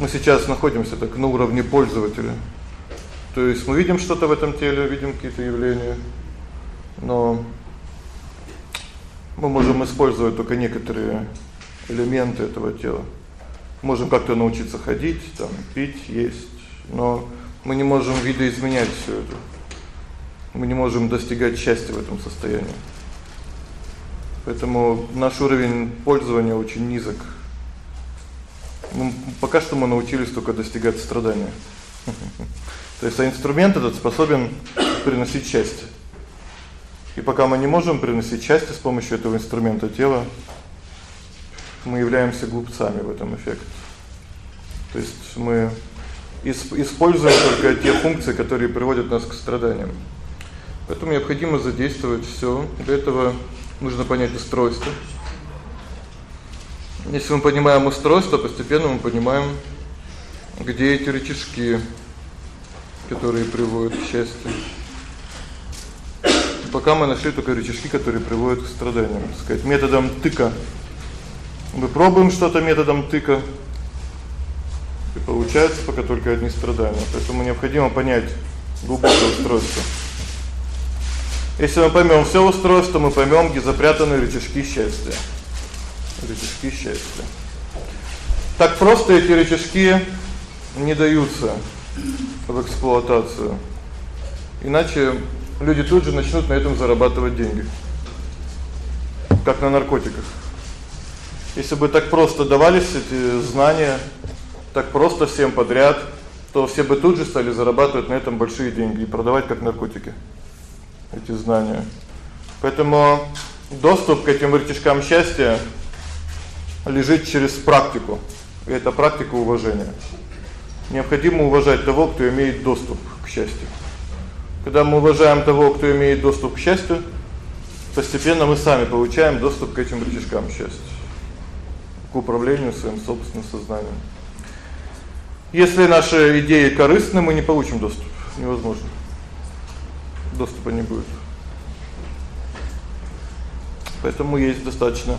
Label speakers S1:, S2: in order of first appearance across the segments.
S1: Мы сейчас находимся так на уровне пользователя. То есть мы видим что-то в этом теле, видим какие-то явления. Но мы можем использовать только некоторые элементы этого тела. Можем как-то научиться ходить, там, пить, есть, но мы не можем видоизменять всё это. Мы не можем достигать счастья в этом состоянии. Поэтому наш уровень пользования очень низок. Ну, пока что мы научились только достигать страдания. То есть а инструмент этот способен приносить счастье. И пока мы не можем приносить счастье с помощью этого инструмента тела, мы являемся глупцами в этом эффекте. То есть мы используем только те функции, которые приводят нас к страданиям. Поэтому необходимо задействовать всё. Для этого нужно понять устройство. Если мы понимаем устройство, постепенно мы понимаем, где эти рычажки, которые приводят к счастью. Пока мы нашли только рычажки, которые приводят к страданиям, так сказать, методом тыка. Мы пробуем что-то методом тыка. И получается пока только одни страдания. Поэтому необходимо понять глубокое устройство. Если мы поймём всё устройство, мы поймём, где запрятаны рычажки счастья. Рычажки счастья. Так просто эти рычажки не даются в эксплуатацию. Иначе люди тут же начнут на этом зарабатывать деньги. Как на наркотиках. Если бы так просто давались эти знания, так просто всем подряд, то все бы тут же стали зарабатывать на этом большие деньги и продавать как наркотики эти знания. Поэтому доступ к этим рычажкам счастья лежит через практику. И это практика уважения. Необходимо уважать того, кто имеет доступ к счастью. Когда мы уважаем того, кто имеет доступ к счастью, постепенно мы сами получаем доступ к этим рычажкам счастья, к управлению своим собственным сознанием. Если наши идеи корыстны, мы не получим доступ. Невозможно доступа не будет. Поэтому есть достаточно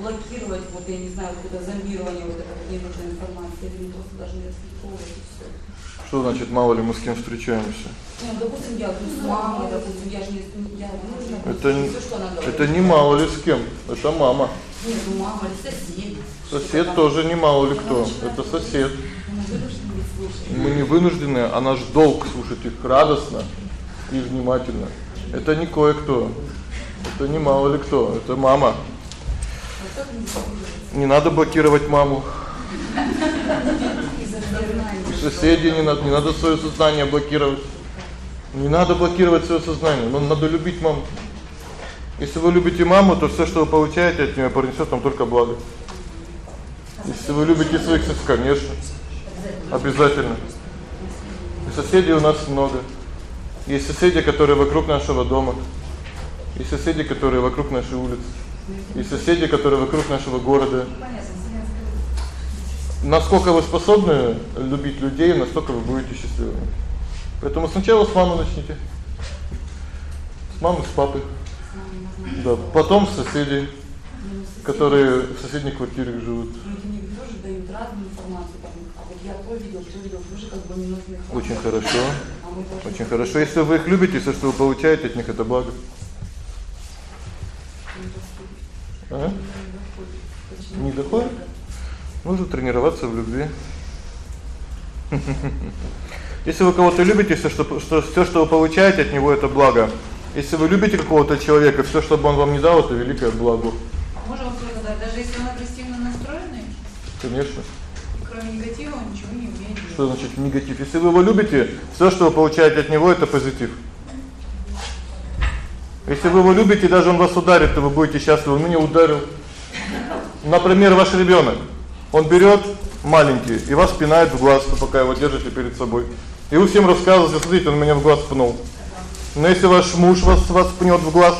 S2: блокировать, вот я не знаю, какое-то зомбирование вот этой ненужной информации, или мы просто должны расшифровывать и все.
S1: Что значит мало ли мы с кем встречаемся?
S2: Ну, допустим, я с мамой, допустим, я же не я нужно
S1: это не, все, что она говорит. Это не мало ли с кем, это мама.
S2: Нет, ну мама или сосед.
S1: Сосед тоже не мало ли кто, это сосед. Мы не вынуждены, а наш долг слушать их радостно и внимательно. Это не кое-кто. Это не мало ли кто, это мама. Не надо блокировать маму. И соседей не надо, не надо своё сознание блокировать. Не надо блокировать своё сознание, но надо любить маму. Если вы любите маму, то всё, что вы получаете от неё, принесёт вам только благо. Если вы любите своих соседей, конечно. Обязательно. И соседей у нас много. Есть соседи, которые вокруг нашего дома. Есть соседи, которые вокруг нашей улицы. Есть соседи, которые вокруг нашего города. Насколько вы способны любить людей, настолько вы будете счастливыми. Поэтому сначала с мамы начните. С мамы, с папой. Да, потом с соседей, которые в соседних квартирах живут.
S2: А.
S1: Очень хорошо. Очень хорошо. Если вы их любите, все, что вы получаете от них это благо. А? Не доходит? Нужно тренироваться в любви. Если вы кого-то любите, всё что что всё, что вы получаете от него это благо. Если вы любите какого-то человека, всё, что бы он вам не дал, это великое благо.
S3: Можно вопрос задать, даже если он агрессивно настроенный?
S1: Конечно.
S3: Кроме негатива он ничего не умеет.
S1: Что значит негатив? Если вы его любите, всё, что вы получаете от него это позитив. Если вы его любите, даже он вас ударит, то вы будете счастливы. Он меня ударил. Например, ваш ребёнок. Он берёт маленький, и вас пинает в глаз, пока его держите перед собой. И вы всем рассказываете: "Смотрите, он меня в глаз пнул". Но если ваш муж вас вас пнёт в глаз,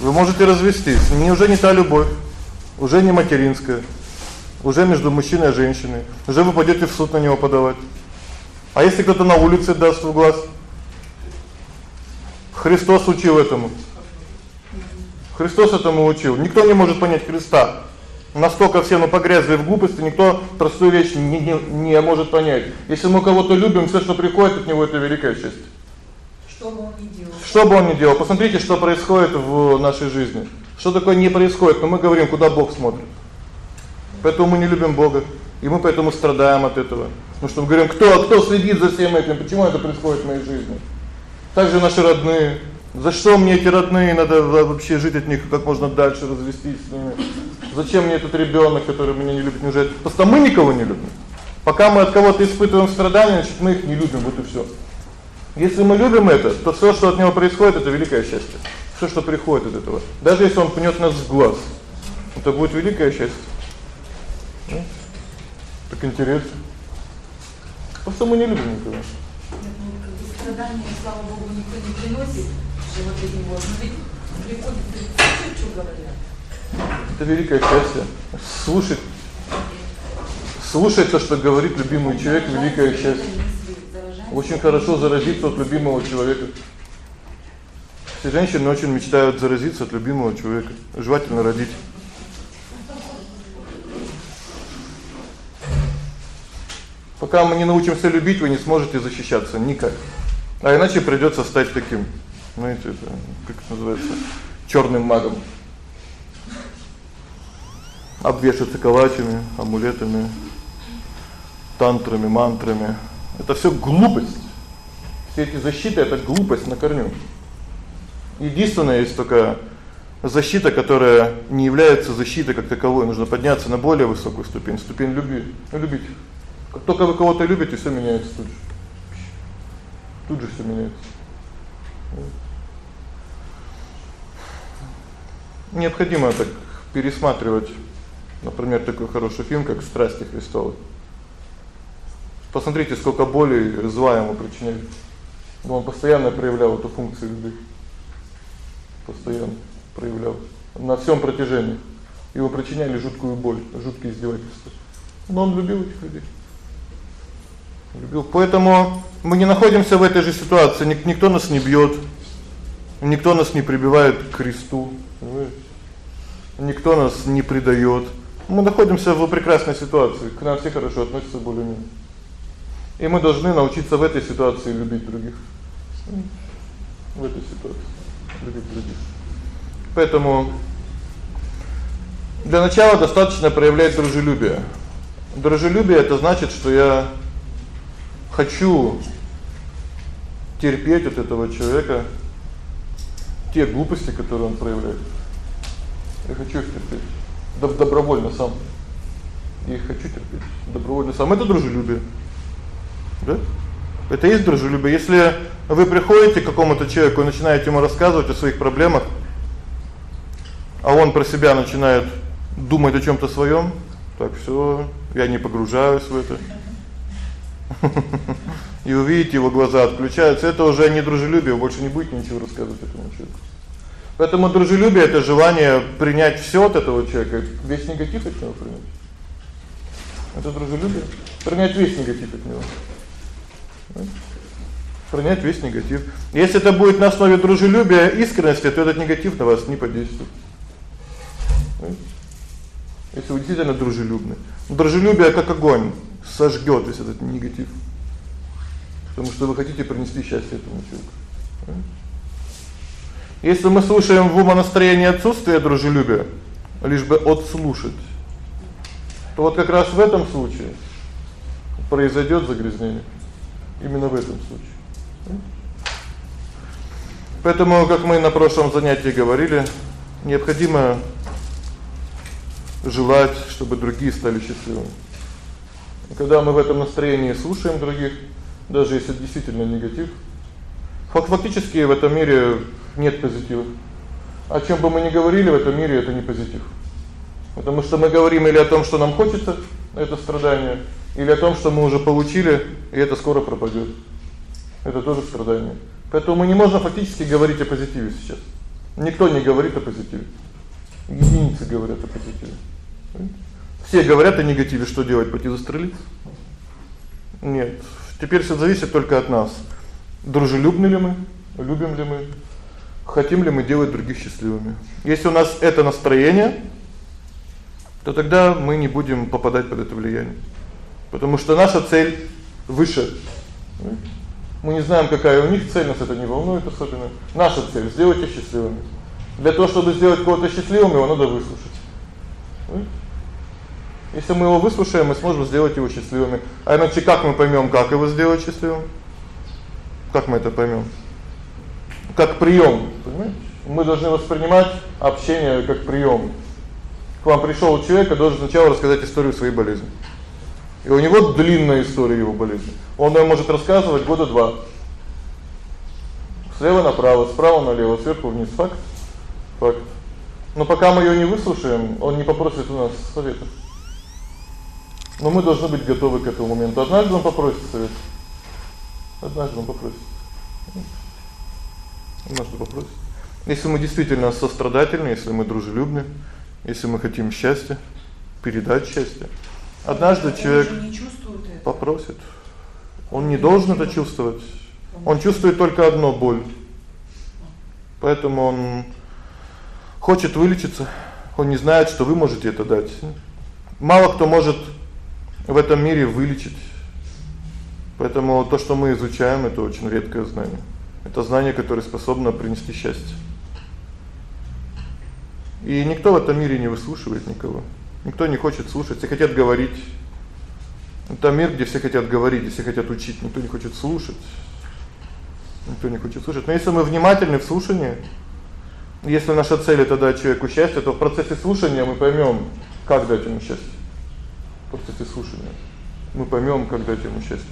S1: вы можете развестись. Не уже не та любовь, уже не материнская. Уже между мужчиной и женщиной. Уже вы пойдёте в суд на него подавать. А если кто-то на улице даст в глаз? Христос учил этому. Христос этому учил. Никто не может понять Христа. Настолько все мы погрязли в глупости, никто простую вещь не не не может понять. Если мы кого-то любим, всё, что приходит от него это великое счастье.
S3: Что бы он ни делал.
S1: Что бы он ни делал, посмотрите, что происходит в нашей жизни. Что такое не происходит, но мы говорим, куда Бог смотрит. Поэтому мы не любим Бога, и мы поэтому страдаем от этого. Потому что мы говорим: "Кто, кто следит за всем этим? Почему это происходит в моей жизни?" Также наши родные. За что мне эти родные? Надо вообще жить от них как можно дальше, развестись с ними. Зачем мне этот ребёнок, который меня не любит, неужели? Просто мы никого не любим. Пока мы от кого-то испытываем страдания, значит, мы их не любим, вот и всё. Если мы любим это, то всё, что от него происходит это великое счастье. Всё, что приходит от этого. Даже если он пнёт нас в глаз, это будет великое счастье. Ну, так интересно. Просто мы не любим никого.
S2: Нет, ну, как бы страдания, слава богу, никто не приносит вот этим вот. Но ведь приходит, что говорят.
S1: Это великое счастье. Слушать слушать то, что говорит любимый человек, великое счастье. Очень хорошо заразиться от любимого человека. Все женщины очень мечтают заразиться от любимого человека, желательно родить. Пока мы не научимся любить, вы не сможете защищаться никак. А иначе придётся стать таким, знаете, это как это называется, чёрным магом. Обвешаться калачами, амулетами, тантрами, мантрами. Это всё глупость. Все эти защиты это глупость на корню. Единственное есть только защита, которая не является защитой как таковой, нужно подняться на более высокую ступень, ступень любви. Любить. Как только вы кого-то любите, всё меняется тут же. Тут же всё меняется. Необходимо так пересматривать, например, такой хороший фильм, как Страсти Христовы. Посмотрите, сколько боли зла ему причиняет. Но он постоянно проявлял эту функцию любви. Постоянно проявлял на всем протяжении. Его причиняли жуткую боль, жуткие издевательства. Но он любил этих людей любил. Поэтому мы не находимся в этой же ситуации. Ник никто нас не бьёт. Никто нас не прибивает к кресту, понимаете? Никто нас не предаёт. Мы находимся в прекрасной ситуации. К нам все хорошо относятся более-менее. И мы должны научиться в этой ситуации любить других. В этой ситуации любить других. Поэтому для начала достаточно проявлять дружелюбие. Дружелюбие это значит, что я хочу терпеть от этого человека те глупости, которые он проявляет. Я хочу терпеть. Доб добровольно сам. И хочу терпеть. Добровольно сам. Это дружелюбие. Да? Это есть дружелюбие. Если вы приходите к какому-то человеку и начинаете ему рассказывать о своих проблемах, а он про себя начинает думать о чём-то своём, так всё, я не погружаюсь в это. И увидите его глаза отключаются, это уже не дружелюбие, больше не будет ничего рассказывать этому человеку. Поэтому дружелюбие это желание принять всё от этого человека, весь негатив от него принять. Это дружелюбие принять весь негатив от него. Принять весь негатив. Если это будет на основе дружелюбия, искренности, то этот негатив на вас не подействует. Если вы действительно дружелюбны. Дружелюбие как огонь сожгёт весь этот негатив. Потому что вы хотите принести счастье этому человеку. Если мы слушаем в умонастроении отсутствие дружелюбия, лишь бы отслушать, то вот как раз в этом случае произойдёт загрязнение. Именно в этом случае. Поэтому, как мы на прошлом занятии говорили, необходимо желать, чтобы другие стали счастливыми. Когда мы в этом настроении слушаем других, даже если действительно негатив, фактически в этом мире нет позитива. О чём бы мы ни говорили, в этом мире это не позитив. Потому что мы говорим или о том, что нам хочется это страдание, или о том, что мы уже получили, и это скоро пропадёт. Это тоже страдание. Поэтому мы не можем фактически говорить о позитиве сейчас. Никто не говорит о позитиве. Единицы говорят о позитиве. Все говорят о негативе, что делать, пойти застрелиться? Нет. Теперь всё зависит только от нас. Дружелюбны ли мы, любим ли мы, хотим ли мы делать других счастливыми. Если у нас это настроение, то тогда мы не будем попадать под это влияние. Потому что наша цель выше. Мы не знаем, какая у них цель, нас это не волнует особенно. Наша цель сделать их счастливыми. Для того, чтобы сделать кого-то счастливым, его надо выслушать. Если мы его выслушаем, мы сможем сделать его счастливым. А иначе как мы поймём, как его сделать счастливым? Как мы это поймём? Как приём, понимаете? Мы должны воспринимать общение как приём. К вам пришёл человек, и должен сначала рассказать историю своей болезни. И у него длинная история его болезни. Он её может рассказывать года два. Слева направо, справа налево, сверху вниз. Факт. Факт. Но пока мы её не выслушаем, он не попросит у нас совета. Но мы должны быть готовы к этому моменту. Однажды он попросит совет. Однажды он попросит. Однажды попросит. Если мы действительно сострадательны, если мы дружелюбны, если мы хотим счастья, передать счастье. Однажды
S3: он
S1: человек
S3: не
S1: попросит. Он не должен это чувствовать. Он чувствует только одно боль. Поэтому он хочет вылечиться. Он не знает, что вы можете это дать. Мало кто может в этом мире вылечить. Поэтому то, что мы изучаем, это очень редкое знание. Это знание, которое способно принести счастье. И никто в этом мире не выслушивает никого. Никто не хочет слушать, все хотят говорить. Это мир, где все хотят говорить, где все хотят учить, никто не хочет слушать. Никто не хочет слушать. Но если мы внимательны в слушании, если наша цель это дать человеку счастье, то в процессе слушания мы поймём, как дать ему счастье. В процессе слушания мы поймём, как дать ему счастье.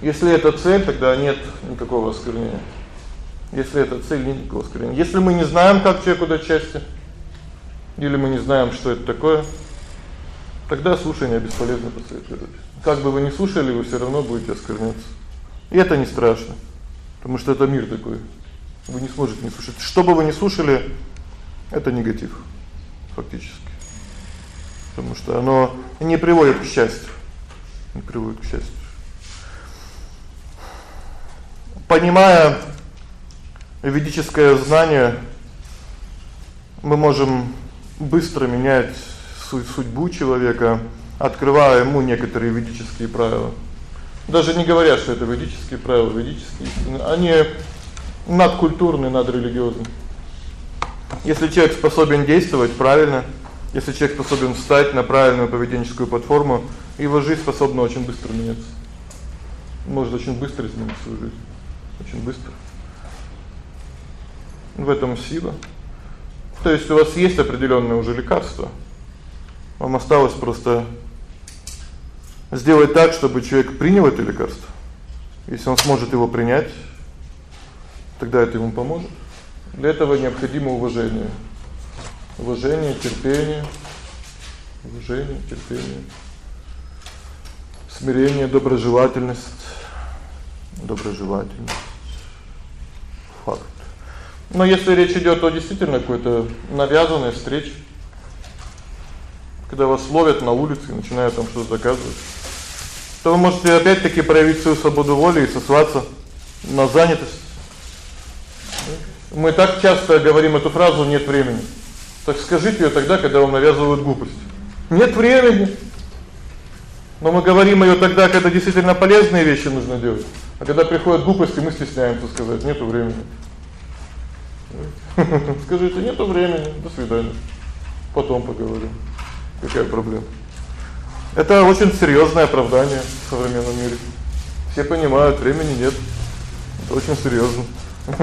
S1: Если это цель, тогда нет никакого осквернения. Если это цель, нет никакого осквернения. Если мы не знаем, как человеку дать счастье, или мы не знаем, что это такое, тогда слушание бесполезно посоветовать. Как бы вы ни слушали, вы всё равно будете оскверняться. И это не страшно, потому что это мир такой. Вы не сможете не слушать. Что бы вы ни слушали, это негатив фактически. Потому что оно не приводит к счастью. Не приводит к счастью. Понимая ведическое знание, мы можем быстро менять судьбу человека, открывая ему некоторые ведические правила. Даже не говоря, что это ведические правила, ведические они надкультурные, надрелигиозные. Если человек способен действовать правильно, если человек способен встать на правильную поведенческую платформу, его жизнь способна очень быстро меняться. Может очень быстро изменить свою жизнь. Очень быстро. В этом сила. То есть у вас есть определённое уже лекарство. Вам осталось просто сделать так, чтобы человек принял это лекарство. Если он сможет его принять, тогда это ему поможет. Для этого необходимо уважение. Уважение, терпение, уважение, терпение, смирение, доброжелательность, доброжелательность. Факт. Но если речь идёт о действительно какой-то навязанной встрече, когда вас ловят на улице и начинают там что-то заказывать, то вы можете опять-таки проявить свою свободу воли и сослаться на занятость. Мы так часто говорим эту фразу нет времени. Так скажите её тогда, когда вам навязывают глупость. Нет времени. Но мы говорим её тогда, когда действительно полезные вещи нужно делать. А когда приходят глупости, мы стесняемся сказать: "Нету времени". Скажите: "Нету времени. До свидания. Потом поговорим". Какая проблема? Это очень серьёзное оправдание в современном мире. Все понимают, времени нет. Это очень серьёзно.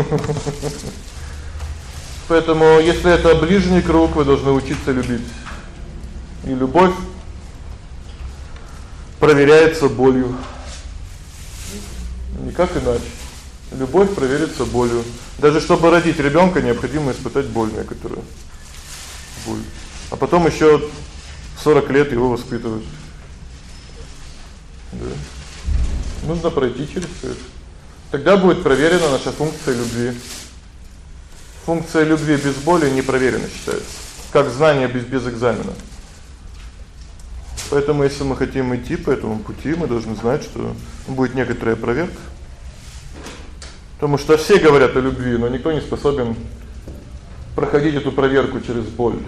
S1: Поэтому, если это ближний круг, вы должны учиться любить. И любовь проверяется болью. Никак иначе. Любовь проверится болью. Даже чтобы родить ребёнка, необходимо испытать боль некоторую. Боль. А потом ещё 40 лет его воспитывать. Да. Нужно пройти через всё это. Тогда будет проверена наша функция любви. Функция любви без боли не проверена считается. Как знание без без экзамена. Поэтому если мы хотим идти по этому пути, мы должны знать, что будет некоторая проверка. Потому что все говорят о любви, но никто не способен проходить эту проверку через боль.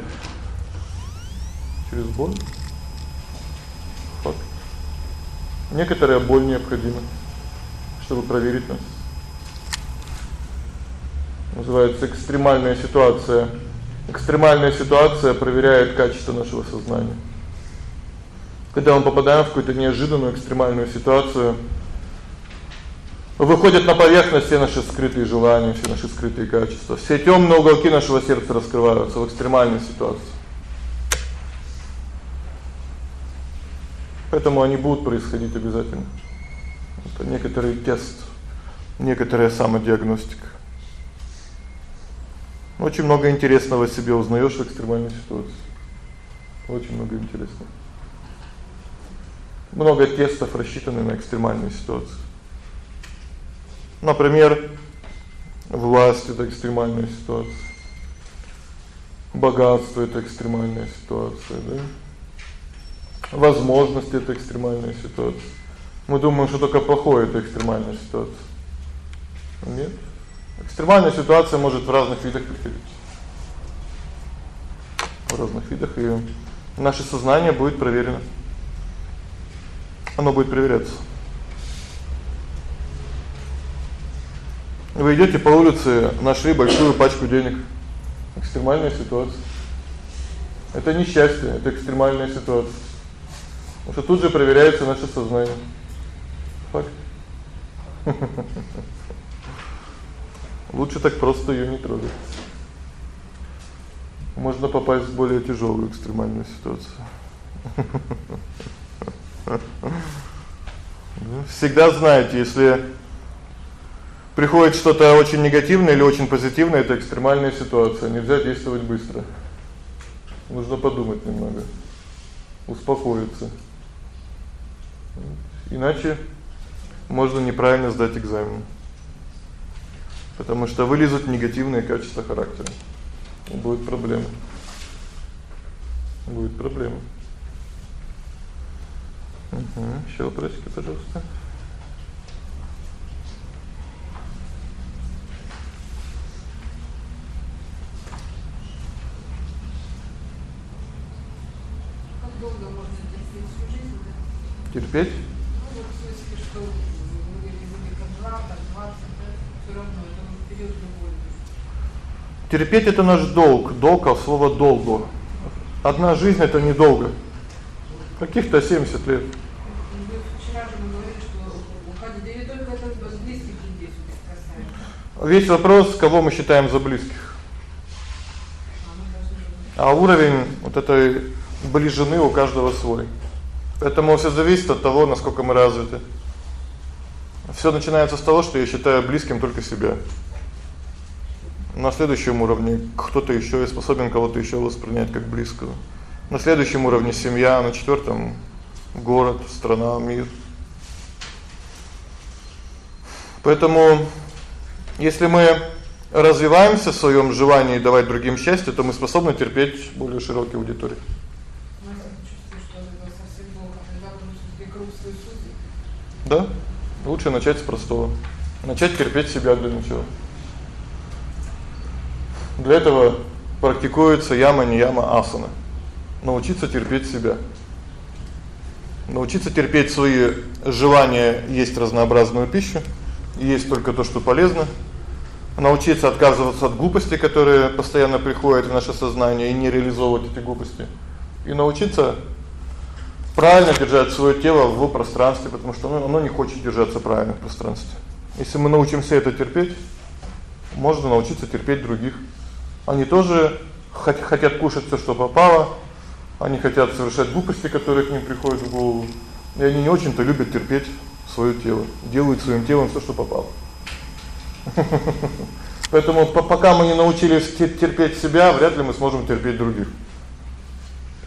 S1: Через боль. Факт. Некоторая боль необходима, чтобы проверить нас. Называется экстремальная ситуация. Экстремальная ситуация проверяет качество нашего сознания. Когда мы попадаем в какую-то неожиданную экстремальную ситуацию, выходят на поверхность все наши скрытые желания, все наши скрытые качества. Все тёмные уголки нашего сердца раскрываются в экстремальной ситуации. Поэтому они будут происходить обязательно. Это некоторый тест, некоторая самодиагностика. Очень много интересного себе узнаёшь в экстремальной ситуации. Очень много интересного. Много тестов рассчитаны на экстремальные ситуации. Например, власть это экстремальная ситуация. Богатство это экстремальная ситуация, да? Возможности это экстремальная ситуация. Мы думаем, что только плохое это экстремальная ситуация. Нет. Экстремальная ситуация может в разных видах приходить. В разных видах и наше сознание будет проверено. Оно будет проверяться. Вы идёте по улице, нашли большую пачку денег. Экстремальная ситуация. Это не счастье, это экстремальная ситуация. Потому что тут же проверяется наше сознание. Факт. Лучше так просто её не трогать. Можно попасть в более тяжёлую экстремальную ситуацию. Всегда знаете, если приходит что-то очень негативное или очень позитивное, это экстремальная ситуация. Нельзя действовать быстро. Нужно подумать немного. Успокоиться. Иначе можно неправильно сдать экзамен. Потому что вылезут негативные качества характера. И будет проблема. Будет проблема. Угу. Ещё вопросики, пожалуйста.
S3: Как долго можно терпеть всю жизнь?
S1: Терпеть?
S3: Ну вот в смысле, что вы говорили, как 2, так 20, да? Всё равно это ну, период любой.
S1: Терпеть это наш долг. Долг от слова долго. Одна жизнь это недолго. Каких-то 70 лет.
S3: Вы вчера же мы говорили, что уходить, или только это близких людей всё-таки касается.
S1: Весь вопрос, кого мы считаем за близких.
S3: А
S1: А уровень вот этой ближины у каждого свой. Поэтому всё зависит от того, насколько мы развиты. Всё начинается с того, что я считаю близким только себя. На следующем уровне кто-то ещё и способен кого-то ещё воспринять как близкого. На следующем уровне семья, на четвёртом город, страна, мир. Поэтому если мы развиваемся в своём желании давать другим счастье, то мы способны терпеть более широкие аудитории. Да? Лучше начать с простого. Начать терпеть себя для начала. Для этого практикуется яма нияма асана. Научиться терпеть себя. Научиться терпеть свои желания есть разнообразную пищу, есть только то, что полезно. Научиться отказываться от глупостей, которые постоянно приходят в наше сознание и не реализовывать эти глупости. И научиться правильно держать своё тело в пространстве, потому что оно, оно не хочет держаться правильно в пространстве. Если мы научимся это терпеть, можно научиться терпеть других. Они тоже хотят кушать всё, что попало. Они хотят совершать глупости, которые к ним приходят в голову. И они не очень-то любят терпеть своё тело. Делают своим телом всё, что попало. Поэтому пока мы не научились терпеть себя, вряд ли мы сможем терпеть других.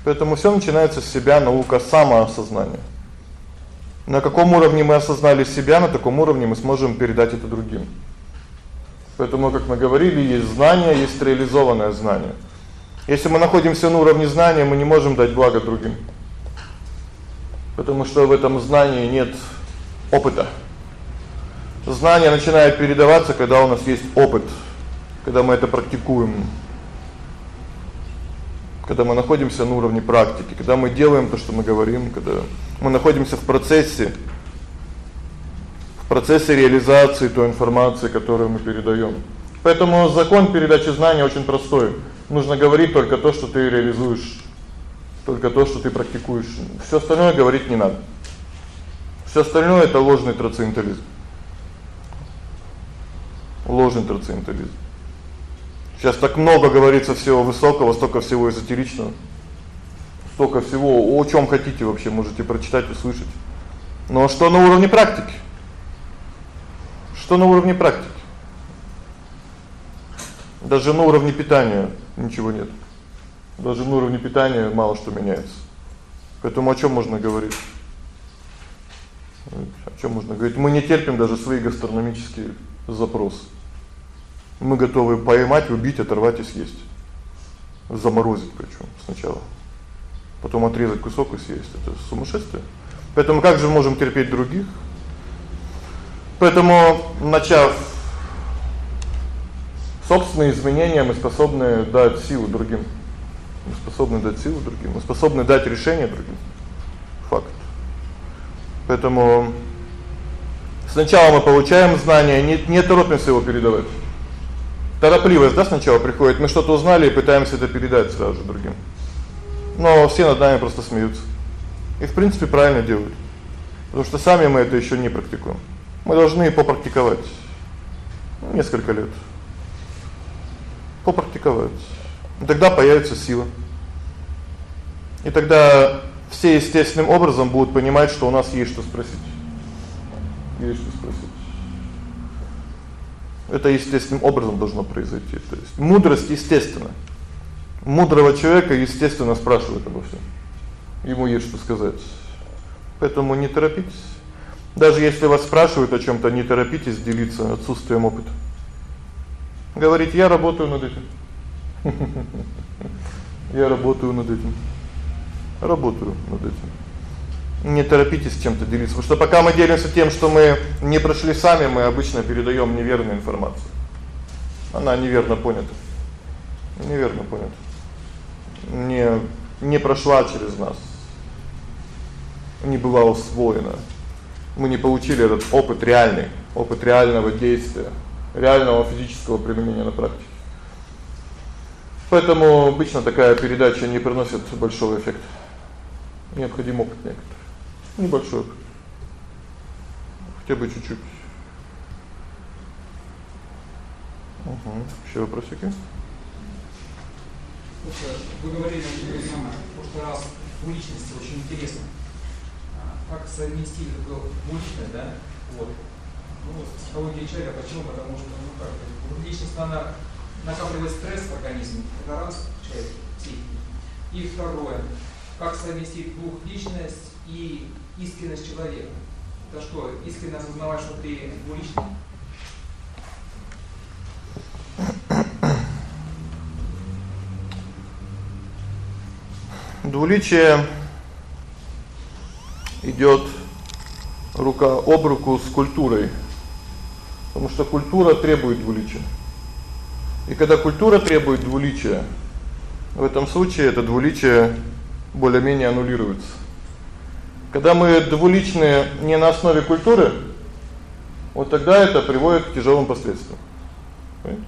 S1: Поэтому всё начинается с себя, наука самоосознания. На каком уровне мы осознали себя, на таком уровне мы сможем передать это другим. Поэтому, как мы говорили, есть знание, есть реализованное знание. Если мы находимся на уровне знания, мы не можем дать благо другим. Потому что в этом знании нет опыта. Знание начинает передаваться, когда у нас есть опыт, когда мы это практикуем. Когда мы находимся на уровне практики, когда мы делаем то, что мы говорим, когда мы находимся в процессе в процессе реализации той информации, которую мы передаём. Поэтому закон передачи знания очень простой. Нужно говорить только то, что ты реализуешь, только то, что ты практикуешь. Всё остальное говорить не надо. Всё остальное это ложный трансцендентализм ложный трансцендентализм. Сейчас так много говорится всего высокого, столько всего эзотеричного. Столько всего, о чём хотите вообще можете прочитать, услышать. Но что на уровне практики? Что на уровне практики? Даже на уровне питания ничего нет. Даже на уровне питания мало что меняется. Поэтому о чём можно говорить? О чём можно говорить? Мы не терпим даже свои гастрономические запросы. Мы готовы поймать, убить, оторвать и съесть. Заморозить причём сначала. Потом отрезать кусок и съесть. Это сумасшествие. Поэтому как же можем терпеть других? Поэтому, начав собственные изменения, мы способны дать силу другим. Мы способны дать силу другим, мы способны дать решение другим. Факт. Поэтому сначала мы получаем знания, не не торопимся его передавать. Торопливость, да, сначала приходит. Мы что-то узнали и пытаемся это передать сразу же другим. Но все над нами просто смеются. И в принципе правильно делают. Потому что сами мы это ещё не практикуем. Мы должны попрактиковать. Ну, несколько лет. Попрактиковать. И тогда появится сила. И тогда все естественным образом будут понимать, что у нас есть что спросить. Есть что спросить. Это естественным образом должно произойти. То есть мудрость естественна. Мудрого человека естественно спрашивают обо всем. Ему есть что сказать. Поэтому не торопитесь. Даже если вас спрашивают о чём-то, не торопитесь делиться отсутствием опыта. Говорите: "Я работаю над этим". Я работаю над этим. Работаю над этим не торопитесь чем-то делиться, потому что пока мы делимся тем, что мы не прошли сами, мы обычно передаём неверную информацию. Она неверно понята. Неверно понята. Не не прошла через нас. Не была усвоена. Мы не получили этот опыт реальный, опыт реального действия, реального физического применения на практике. Поэтому обычно такая передача не приносит большого эффекта. Необходим опыт некоторый. Небольшой. Хотя бы чуть-чуть. Угу. Ещё вопросики?
S4: Вы говорили в прошлый раз в личности очень интересно. А, как совместить такое личное, да? Вот. Ну, с психологией человека. Почему? Потому что, ну как, вот личность, она накапливает стресс в организме. Это раз, человек, психика. И второе, как совместить двухличность и искренность человека. Это что, искренне осознавать, что ты двуличный?
S1: Двуличие идёт рука об руку с культурой. Потому что культура требует двуличия. И когда культура требует двуличия, в этом случае это двуличие более-менее аннулируется. Когда мы двуличные не на основе культуры, вот тогда это приводит к тяжелым последствиям. Понимаете?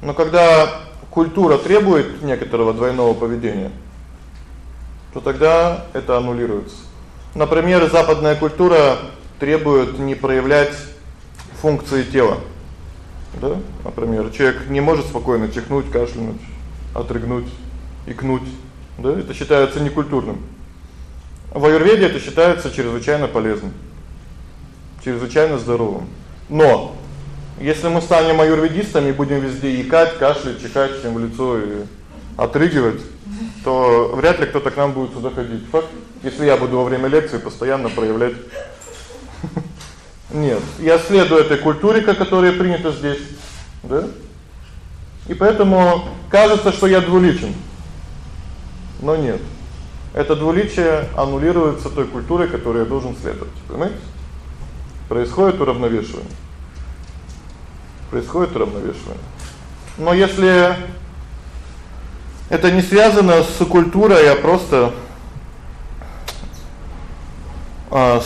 S1: Но когда культура требует некоторого двойного поведения, то тогда это аннулируется. Например, западная культура требует не проявлять функции тела. Да? Например, человек не может спокойно чихнуть, кашлянуть, отрыгнуть, икнуть. Да? Это считается некультурным. В аюрведе это считается чрезвычайно полезным. Чрезвычайно здоровым. Но Если мы станем аюрведистами и будем везде икать, кашлять, чихать всем в лицо и отрыгивать, то вряд ли кто-то к нам будет сюда ходить. Факт. Если я буду во время лекции постоянно проявлять Нет, я следую этой культуре, которая принята здесь, да? И поэтому кажется, что я двуличен. Но нет. Это двуличие аннулируется той культурой, которой я должен следовать, понимаете? Происходит уравновешивание. Происходит уравновешивание. Но если это не связано с культурой, а просто а,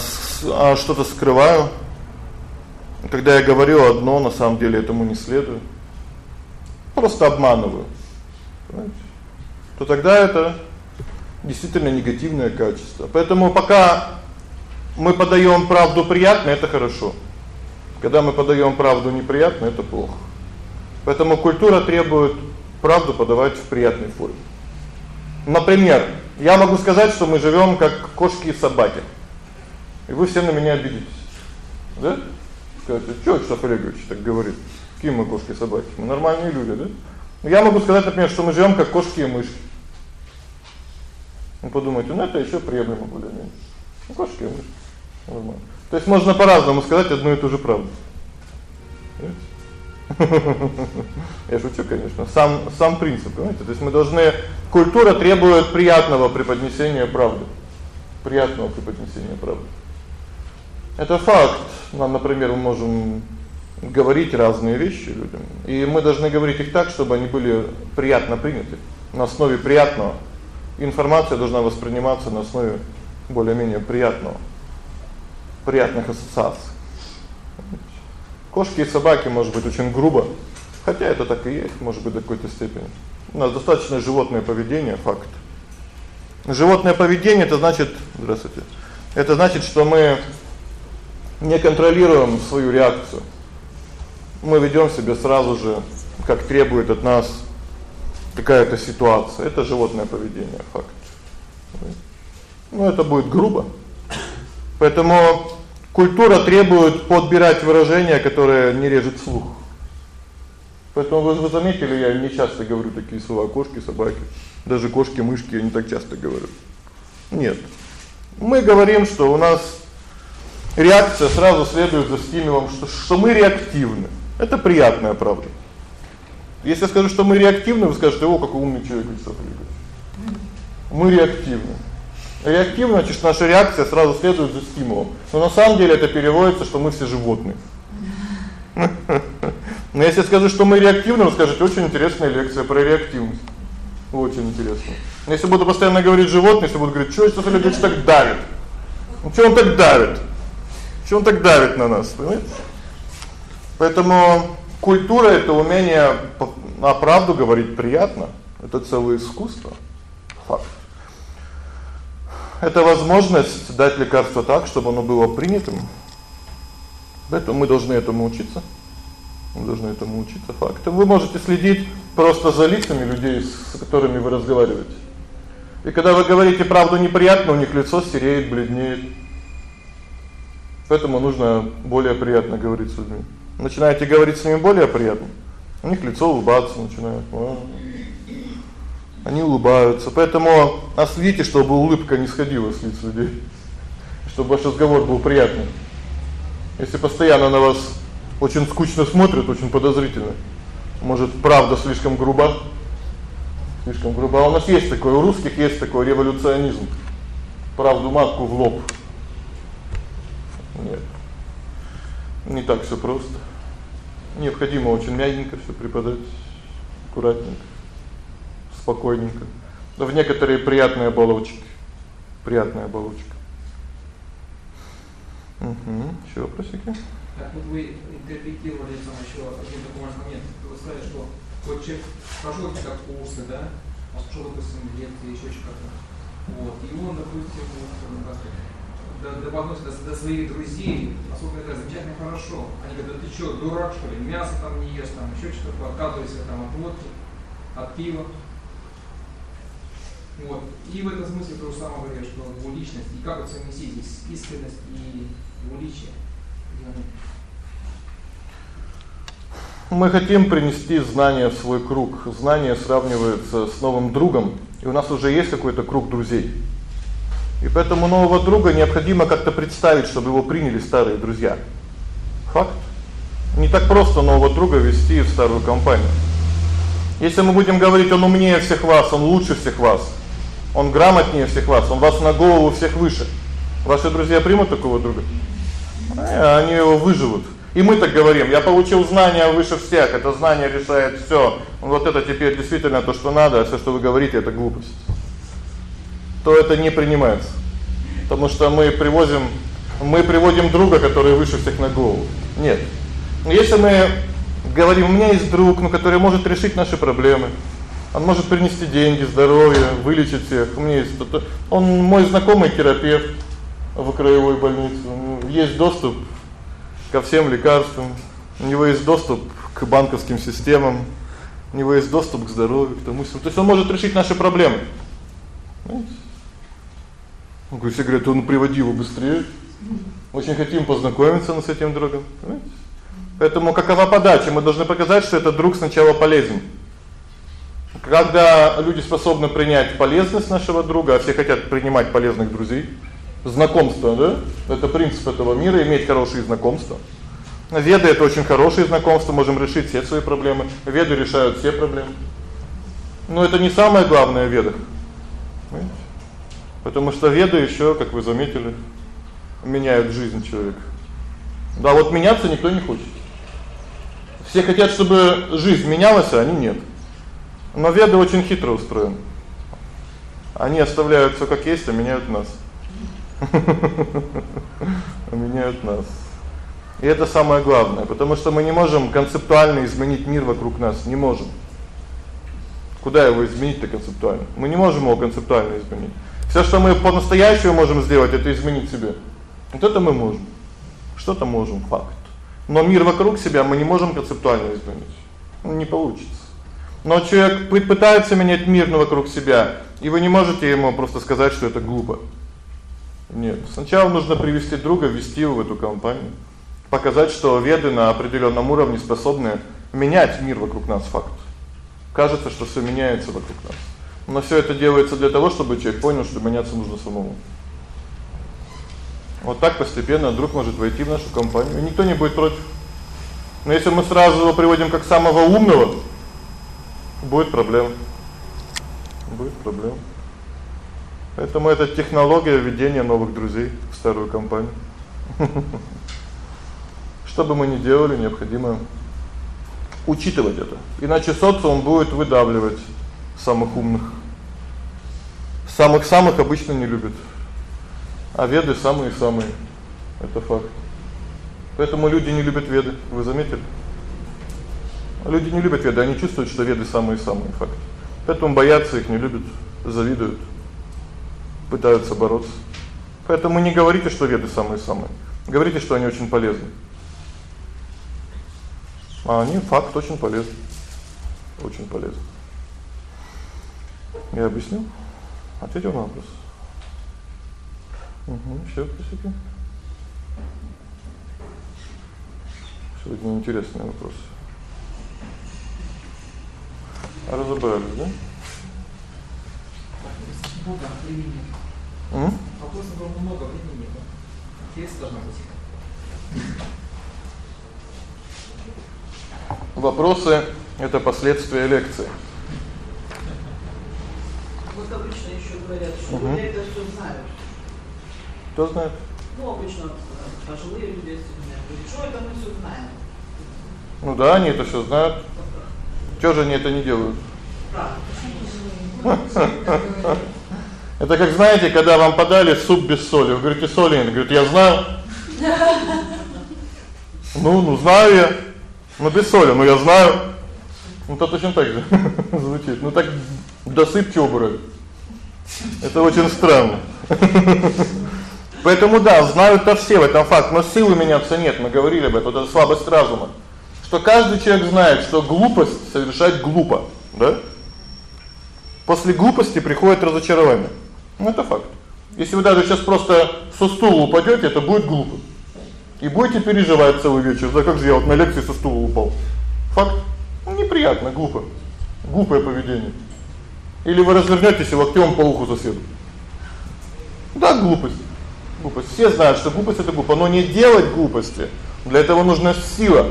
S1: а что-то скрываю. Когда я говорю одно, на самом деле этому не следую. Просто обманываю. Понимаете? То тогда это действительно негативное качество. Поэтому пока мы подаём правду приятно это хорошо. Когда мы подаём правду неприятно это плохо. Поэтому культура требует правду подавать в приятной форме. Например, я могу сказать, что мы живём как кошки и собаки. И вы все на меня обидитесь. Да? Скажете: "Что Штаф Олегович так говорит? Какие мы кошки и собаки? Мы нормальные люди, да?" Я могу сказать, например, что мы живём как кошки и мышки. Вы подумайте, ну это ещё приемлемо более-менее. Ну кошки мышки. Нормально. То есть можно по-разному сказать одну и ту же правду. Я шучу, конечно. Сам сам принцип, понимаете? То есть мы должны культура требует приятного преподнесения правды. Приятного преподнесения правды. Это факт. Нам, например, мы можем говорить разные вещи людям, и мы должны говорить их так, чтобы они были приятно приняты. На основе приятного информация должна восприниматься на основе более-менее приятного приятных ассоциаций. Кошки и собаки может быть очень грубо, хотя это так и есть, может быть до какой-то степени. У нас достаточно животное поведение, факт. Животное поведение это значит, здравствуйте. Это значит, что мы не контролируем свою реакцию. Мы ведём себя сразу же, как требует от нас какая-то ситуация. Это животное поведение, факт. Ну это будет грубо. Поэтому культура требует подбирать выражения, которые не режут слух. Поэтому вы, вы заметили, я не часто говорю такие слова кошки, собаки, даже кошки, мышки я не так часто говорю. Нет. Мы говорим, что у нас реакция сразу следует за стимулом, что что мы реактивны. Это приятная правда. Если я скажу, что мы реактивны, вы скажете: "О, какой умный человек, Вячеслав Мы реактивны. Реактивно, значит, наша реакция сразу следует за стимулом. Но на самом деле это переводится, что мы все животные. Но если я скажу, что мы реактивны, вы скажете: "Очень интересная лекция про реактивность". Очень интересно. Но если буду постоянно говорить животные, если буду говорить: "Что это люди так давит?" Ну что он так давит? Что он так давит на нас, понимаете? Поэтому культура это умение на правду говорить приятно. Это целое искусство. Факт это возможность дать лекарство так, чтобы оно было принятым. Поэтому мы должны этому учиться. Мы должны этому учиться. Факт. Вы можете следить просто за лицами людей, с которыми вы разговариваете. И когда вы говорите правду неприятно, у них лицо сереет, бледнеет. Поэтому нужно более приятно говорить с людьми. Начинаете говорить с ними более приятно, у них лицо улыбаться начинает они улыбаются. Поэтому следите, чтобы улыбка не сходила с лиц людей. Чтобы ваш разговор был приятным. Если постоянно на вас очень скучно смотрят, очень подозрительно. Может, правда слишком груба? Слишком груба. А у нас есть такое, у русских есть такой революционизм. Правду матку в лоб. Нет. Не так всё просто. Необходимо очень мягенько всё преподать, аккуратненько спокойненько. Но в некоторые приятные оболочки. Приятная оболочка. Угу. Ещё вопросики?
S4: Так вот вы интерпретировали там ещё один такой момент. Вы сказали, что вот человек прошёл какие-то курсы, да, пошёл, допустим, лекции, ещё что-то. Вот. И он, допустим, ну, как до, до, до, своих друзей, насколько это замечательно хорошо. Они говорят, ты что, дурак что ли, мясо там не ешь, там еще что-то, отказывайся там от водки, от пива. Вот. И в этом смысле то же самое говорят, что двуличность, и как вот совместить здесь искренность и двуличие.
S1: Мы хотим принести знания в свой круг. Знания сравниваются с новым другом, и у нас уже есть какой-то круг друзей. И поэтому нового друга необходимо как-то представить, чтобы его приняли старые друзья. Факт. Не так просто нового друга вести в старую компанию. Если мы будем говорить, он умнее всех вас, он лучше всех вас, он грамотнее всех вас, он вас на голову всех выше. Ваши друзья примут такого друга? А они его выживут. И мы так говорим: "Я получил знания выше всех, это знание решает всё. Вот это теперь действительно то, что надо, а всё, что вы говорите это глупость". То это не принимается. Потому что мы привозим мы приводим друга, который выше всех на голову. Нет. Если мы говорим: "У меня есть друг, ну, который может решить наши проблемы. Он может принести деньги, здоровье, вылечить всех. У меня есть. Он мой знакомый терапевт в краевой больнице. Есть доступ ко всем лекарствам. У него есть доступ к банковским системам. У него есть доступ к здоровью, к тому всему. То есть он может решить наши проблемы. Понимаете? Он говорит, все говорят, он приводи его быстрее. Очень хотим познакомиться с этим другом, понимаете? Поэтому какова подача? Мы должны показать, что этот друг сначала полезен. Когда люди способны принять полезность нашего друга, а все хотят принимать полезных друзей, знакомство, да? Это принцип этого мира иметь хорошие знакомства. Веды это очень хорошие знакомства, можем решить все свои проблемы. Веды решают все проблемы. Но это не самое главное в ведах. Понимаете? Потому что веды ещё, как вы заметили, меняют жизнь человека. Да вот меняться никто не хочет. Все хотят, чтобы жизнь менялась, а они нет. Но веды очень хитро устроены. Они оставляют всё как есть, а меняют нас. Меняют нас. И это самое главное, потому что мы не можем концептуально изменить мир вокруг нас, не можем. Куда его изменить-то концептуально? Мы не можем его концептуально изменить. Всё, что мы по-настоящему можем сделать это изменить себя. Вот это мы можем. Что-то можем, факт. Но мир вокруг себя мы не можем концептуально изменить. Ну не получится. Но человек пытается менять мир вокруг себя, и вы не можете ему просто сказать, что это глупо. Нет, сначала нужно привести друга, ввести его в эту компанию, показать, что веды на определённом уровне способны менять мир вокруг нас факт. Кажется, что всё меняется вокруг нас. Но всё это делается для того, чтобы человек понял, что меняться нужно самому. Вот так постепенно друг может войти в нашу компанию, и никто не будет против. Но если мы сразу его приводим как самого умного, будет проблема. Будет проблема. Поэтому это технология введения новых друзей в старую компанию. Что бы мы ни делали, необходимо учитывать это. Иначе социум будет выдавливать самых умных. Самых-самых обычно не любят. А веды самые-самые. Это факт. Поэтому люди не любят веды, вы заметили? Люди не любят веды, они чувствуют, что веды самые-самые факт. Поэтому боятся их, не любят, завидуют пытаются бороться. Поэтому не говорите, что веды самые-самые. Говорите, что они очень полезны. А они факт очень полезны. Очень полезны. Я объяснил? Ответил на вопрос. Угу, всё, спасибо. Сегодня интересный вопрос. Разобрались, да?
S4: Много времени.
S1: М?
S4: Вопросов было много, времени. Интерес должна быть.
S1: Вопросы это последствия лекции.
S5: Вот обычно еще говорят, что
S1: Мгм.
S5: люди это все знают.
S1: Кто знает?
S5: Ну, обычно э, пожилые люди, если меня говорят, что это мы все знаем.
S1: Ну да, они это всё знают. Чего же они это не делают? Это как, знаете, когда вам подали суп без соли, вы говорите: "Соли нет". Говорит: "Я знаю". Ну, ну знаю я. Ну без соли, ну я знаю. Ну то точно так же звучит. Ну так досыпьте обрывь. Это очень странно. Поэтому да, знают-то все в этом факт, но силы меняться нет. Мы говорили об этом, это слабость разума. Что каждый человек знает, что глупость совершать глупо, да? После глупости приходит разочарование. Ну это факт. Если вы даже сейчас просто со стула упадёте, это будет глупо. И будете переживать целый вечер. Да как же я вот на лекции со стула упал. Факт. Ну, неприятно, глупо. Глупое поведение. Или вы развернётесь и локтём по уху соседу. Да, глупость. Глупость. Все знают, что глупость это глупо, но не делать глупости. Для этого нужна сила.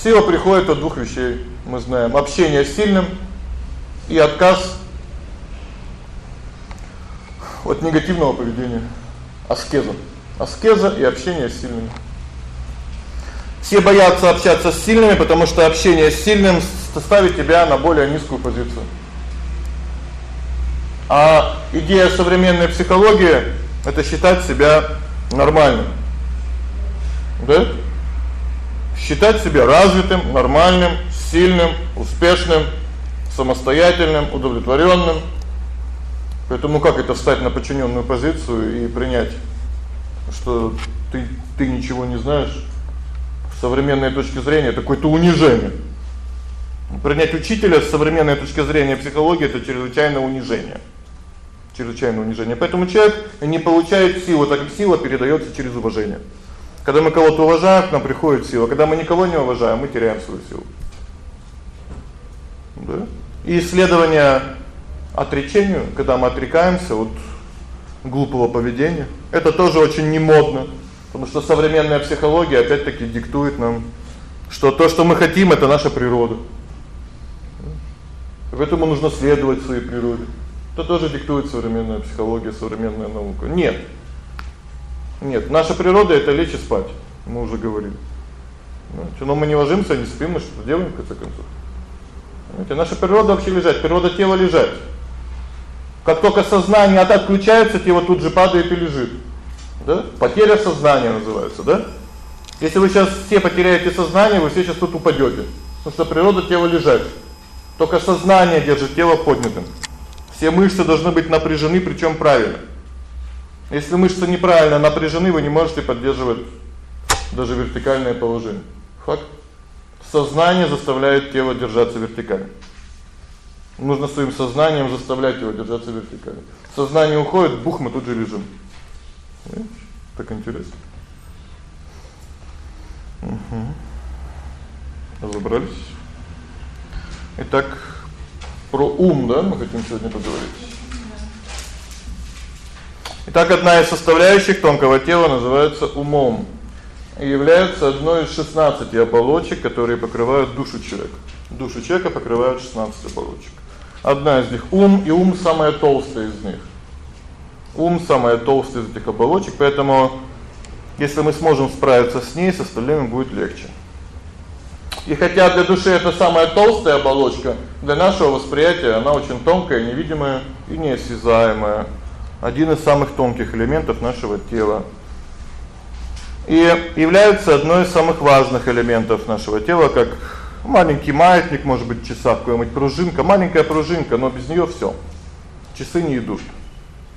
S1: Сила приходит от двух вещей. Мы знаем: общение с сильным и отказ от негативного поведения. Аскеза. Аскеза и общение с сильными. Все боятся общаться с сильными, потому что общение с сильным ставит тебя на более низкую позицию. А идея современной психологии это считать себя нормальным. Да? Считать себя развитым, нормальным, сильным, успешным, самостоятельным, удовлетворённым. Поэтому как это встать на подчинённую позицию и принять, что ты ты ничего не знаешь? С современной точки зрения это какое-то унижение. Принять учителя с современной точки зрения психологии это чрезвычайное унижение. Чрезвычайное унижение. Поэтому человек не получает силу, так как сила передаётся через уважение. Когда мы кого-то уважаем, к нам приходит сила. Когда мы никого не уважаем, мы теряем свою силу. Да? И исследование отречению, когда мы отрекаемся от глупого поведения, это тоже очень немодно, потому что современная психология опять-таки диктует нам, что то, что мы хотим это наша природа. Поэтому нужно следовать своей природе. Это тоже диктует современная психология, современная наука. Нет. Нет, наша природа это лечь и спать. Мы уже говорили. Знаете, но мы не ложимся, не спим, мы что делаем в конце концов. Знаете, наша природа вообще лежать, природа тела лежать. Как только сознание от отключается, тело тут же падает и лежит. Да? Потеря сознания называется, да? Если вы сейчас все потеряете сознание, вы все сейчас тут упадёте. Потому что природа тела лежать. Только сознание держит тело поднятым. Все мышцы должны быть напряжены, причём правильно. Если мышцы неправильно напряжены, вы не можете поддерживать даже вертикальное положение. Факт. Сознание заставляет тело держаться вертикально. Нужно своим сознанием заставлять его держаться вертикально. Сознание уходит, бух, мы тут же лежим. Видишь? Так интересно. Угу. Разобрались? Итак, про ум, да, мы хотим сегодня поговорить. Итак, одна из составляющих тонкого тела называется умом и является одной из 16 оболочек, которые покрывают душу человека. Душу человека покрывают 16 оболочек. Одна из них ум, и ум самая толстая из них. Ум самая толстая из этих оболочек, поэтому если мы сможем справиться с ней, с остальными будет легче. И хотя для души это самая толстая оболочка, для нашего восприятия она очень тонкая, невидимая и неосязаемая. Один из самых тонких элементов нашего тела. И является одной из самых важных элементов нашего тела, как маленький маятник, может быть, часа какая-нибудь пружинка, маленькая пружинка, но без неё всё. Часы не идут.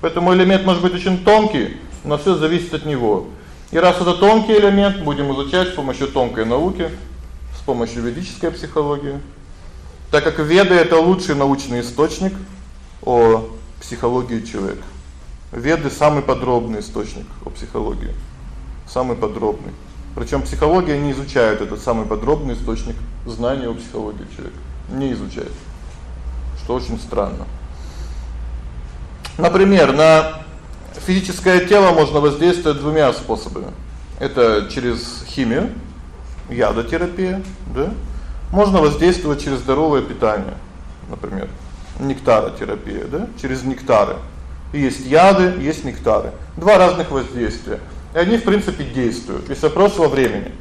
S1: Поэтому элемент может быть очень тонкий, но всё зависит от него. И раз это тонкий элемент, будем изучать с помощью тонкой науки, с помощью ведической психологии. Так как Веды это лучший научный источник о психологии человека. Веды самый подробный источник о психологии. Самый подробный. Причём психология не изучает этот самый подробный источник знания о психологии человека. Не изучает. Что очень странно. Например, на физическое тело можно воздействовать двумя способами. Это через химию, ядотерапия, да? Можно воздействовать через здоровое питание, например, нектаротерапия, да? Через нектары. Есть яды, есть нектары. Два разных воздействия. И они, в принципе, действуют. Весь вопрос во времени.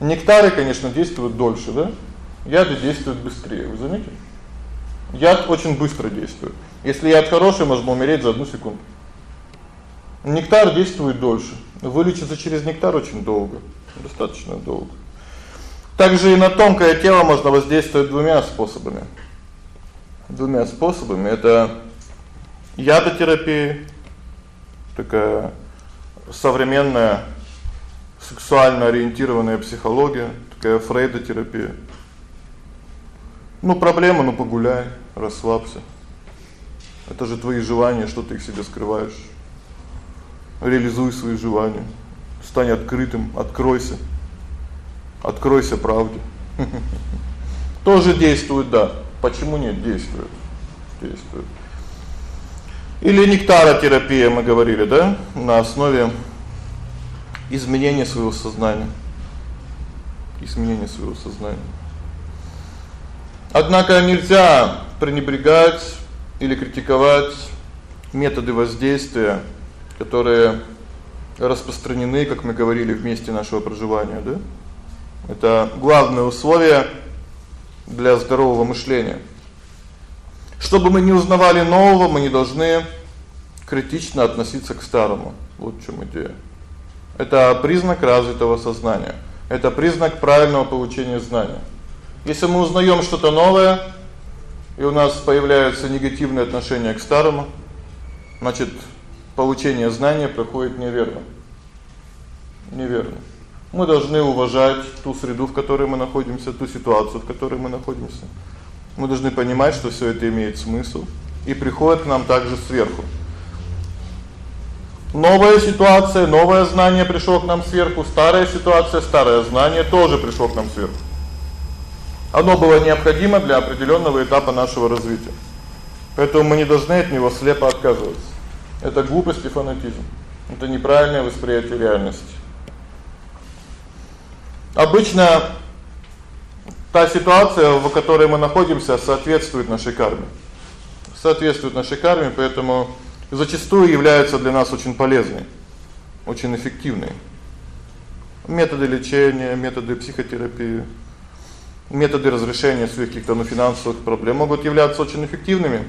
S1: Нектары, конечно, действуют дольше, да? Яды действуют быстрее, вы заметили? Яд очень быстро действует. Если яд хороший, можно умереть за одну секунду. Нектар действует дольше. Вылечиться через нектар очень долго, достаточно долго. Также и на тонкое тело можно воздействовать двумя способами. Двумя способами это ядотерапия, такая современная сексуально ориентированная психология, такая фрейдотерапия. Ну, проблема, ну погуляй, расслабься. Это же твои желания, что ты их себе скрываешь. Реализуй свои желания. Стань открытым, откройся. Откройся правде. Тоже действует, да. Почему нет? Действует. Действует. Или нектаротерапия, мы говорили, да? На основе изменения своего сознания. Изменения своего сознания. Однако нельзя пренебрегать или критиковать методы воздействия, которые распространены, как мы говорили, в месте нашего проживания, да? Это главное условие для здорового мышления. Чтобы мы не узнавали нового, мы не должны критично относиться к старому. Вот в чём идея. Это признак развитого сознания. Это признак правильного получения знания. Если мы узнаём что-то новое, и у нас появляются негативные отношения к старому, значит, получение знания проходит неверно. Неверно. Мы должны уважать ту среду, в которой мы находимся, ту ситуацию, в которой мы находимся. Мы должны понимать, что всё это имеет смысл и приходит к нам также сверху. Новая ситуация, новое знание пришло к нам сверху, старая ситуация, старое знание тоже пришло к нам сверху. Оно было необходимо для определённого этапа нашего развития. Поэтому мы не должны от него слепо отказываться. Это глупость и фанатизм. Это неправильное восприятие реальности. Обычно та ситуация, в которой мы находимся, соответствует нашей карме. Соответствует нашей карме, поэтому зачастую является для нас очень полезной, очень эффективной. Методы лечения, методы психотерапии, методы разрешения своих каких-то ну, финансовых проблем могут являться очень эффективными,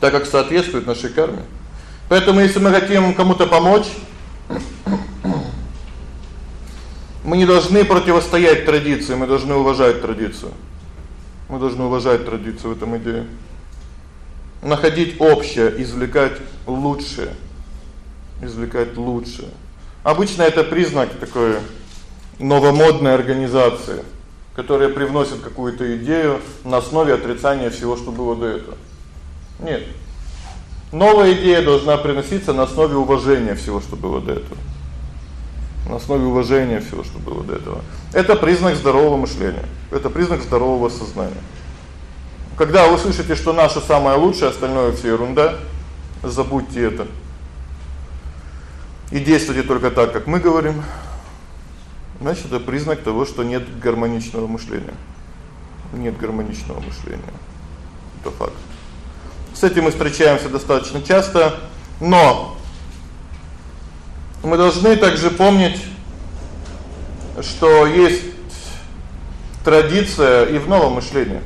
S1: так как соответствуют нашей карме. Поэтому если мы хотим кому-то помочь, мы не должны противостоять традиции, мы должны уважать традицию. Мы должны уважать традицию в этом идее. Находить общее, извлекать лучшее. Извлекать лучшее. Обычно это признак такой новомодной организации, которая привносит какую-то идею на основе отрицания всего, что было до этого. Нет. Новая идея должна приноситься на основе уважения всего, что было до этого на основе уважения всего, что было до этого. Это признак здорового мышления. Это признак здорового сознания. Когда вы слышите, что наше самое лучшее, остальное всё ерунда, забудьте это. И действуйте только так, как мы говорим. Значит, это признак того, что нет гармоничного мышления. Нет гармоничного мышления. Это факт. С этим мы встречаемся достаточно часто, но мы должны также помнить, что есть традиция и в новом мышлении.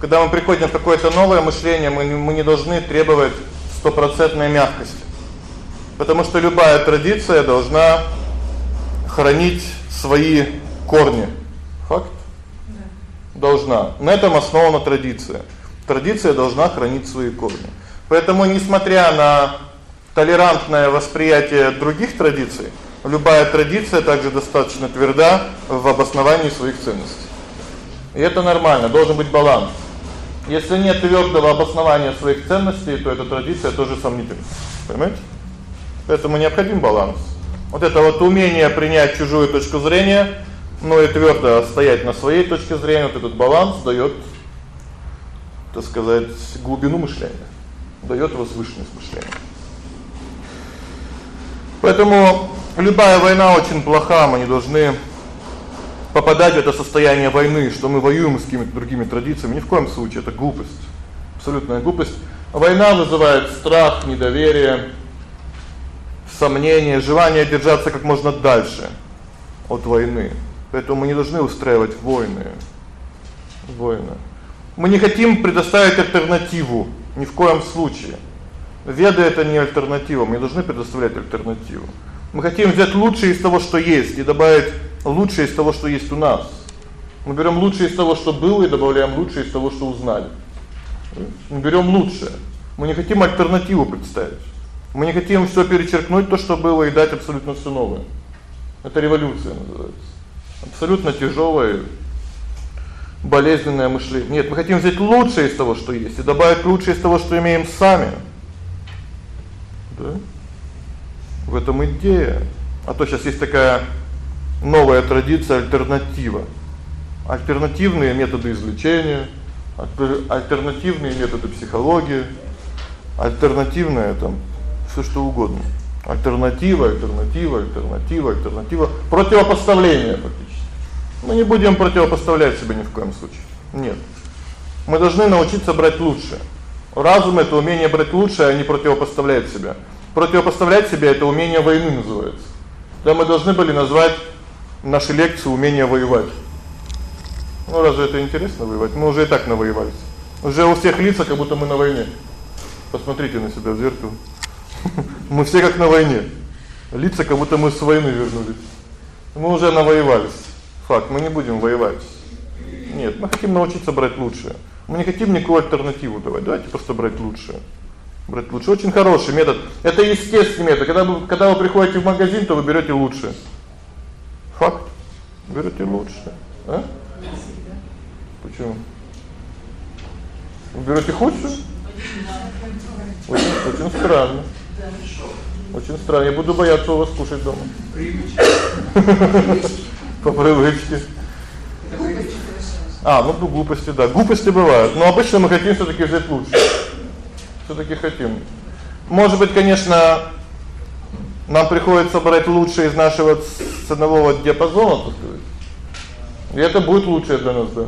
S1: Когда мы приходим в какое-то новое мышление, мы мы не должны требовать стопроцентной мягкости. Потому что любая традиция должна хранить свои корни. Факт? Да. Должна. На этом основана традиция. Традиция должна хранить свои корни. Поэтому несмотря на толерантное восприятие других традиций, любая традиция также достаточно тверда в обосновании своих ценностей. И это нормально, должен быть баланс. Если нет твёрдого обоснования своих ценностей, то эта традиция тоже сомнительна. Понимаете? Поэтому необходим баланс. Вот это вот умение принять чужую точку зрения, но и твёрдо стоять на своей точке зрения, вот этот баланс даёт, так сказать, глубину мышления, даёт возвышенность мышления. Поэтому любая война очень плоха, мы не должны попадать в это состояние войны, что мы воюем с какими-то другими традициями, ни в коем случае это глупость. Абсолютная глупость. Война вызывает страх, недоверие, сомнения, желание держаться как можно дальше от войны. Поэтому мы не должны устраивать войны. Войны. Мы не хотим предоставить альтернативу ни в коем случае. Веда это не альтернатива, мы должны предоставлять альтернативу. Мы хотим взять лучшее из того, что есть, и добавить лучшее из того, что есть у нас. Мы берём лучшее из того, что было, и добавляем лучшее из того, что узнали. Мы берём лучшее. Мы не хотим альтернативу представить. Мы не хотим всё перечеркнуть то, что было, и дать абсолютно всё новое. Это революция называется. Абсолютно тяжёлое болезненное мышление. Нет, мы хотим взять лучшее из того, что есть, и добавить лучшее из того, что имеем сами. Да? В этом идея. А то сейчас есть такая новая традиция альтернатива. альтернативные методы излечения, альтернативные методы психологии, альтернативное там всё что угодно. Альтернатива, альтернатива, альтернатива, альтернатива, противопоставление фактически. Мы не будем противопоставлять себе ни в коем случае. Нет. Мы должны научиться брать лучшее. Разум это умение брать лучшее, а не противопоставлять себя. Противопоставлять себя это умение войны называется. Да мы должны были назвать наши лекции умение воевать. Ну разве это интересно воевать? Мы уже и так навоевались. Уже у всех лица как будто мы на войне. Посмотрите на себя в зеркало. Мы все как на войне. Лица как будто мы с войны вернулись. Мы уже навоевались. Факт, мы не будем воевать. Нет, мы хотим научиться брать лучшее. Мы не хотим никакую альтернативу давать. Давайте просто брать лучшее. Брать лучшее очень хороший метод. Это естественный метод. Когда вы когда вы приходите в магазин, то вы берёте лучшее. Факт. Берёте лучшее. А? Почему? Вы берёте худшее? Очень, очень странно. Очень странно. Я буду бояться у вас кушать дома.
S4: Привычка.
S1: По привычке. А, ну глупости, да. Глупости бывают, но обычно мы хотим всё-таки взять лучше. Всё-таки хотим. Может быть, конечно, нам приходится брать лучшее из нашего ценового диапазона, так сказать. И это будет лучшее для нас, да.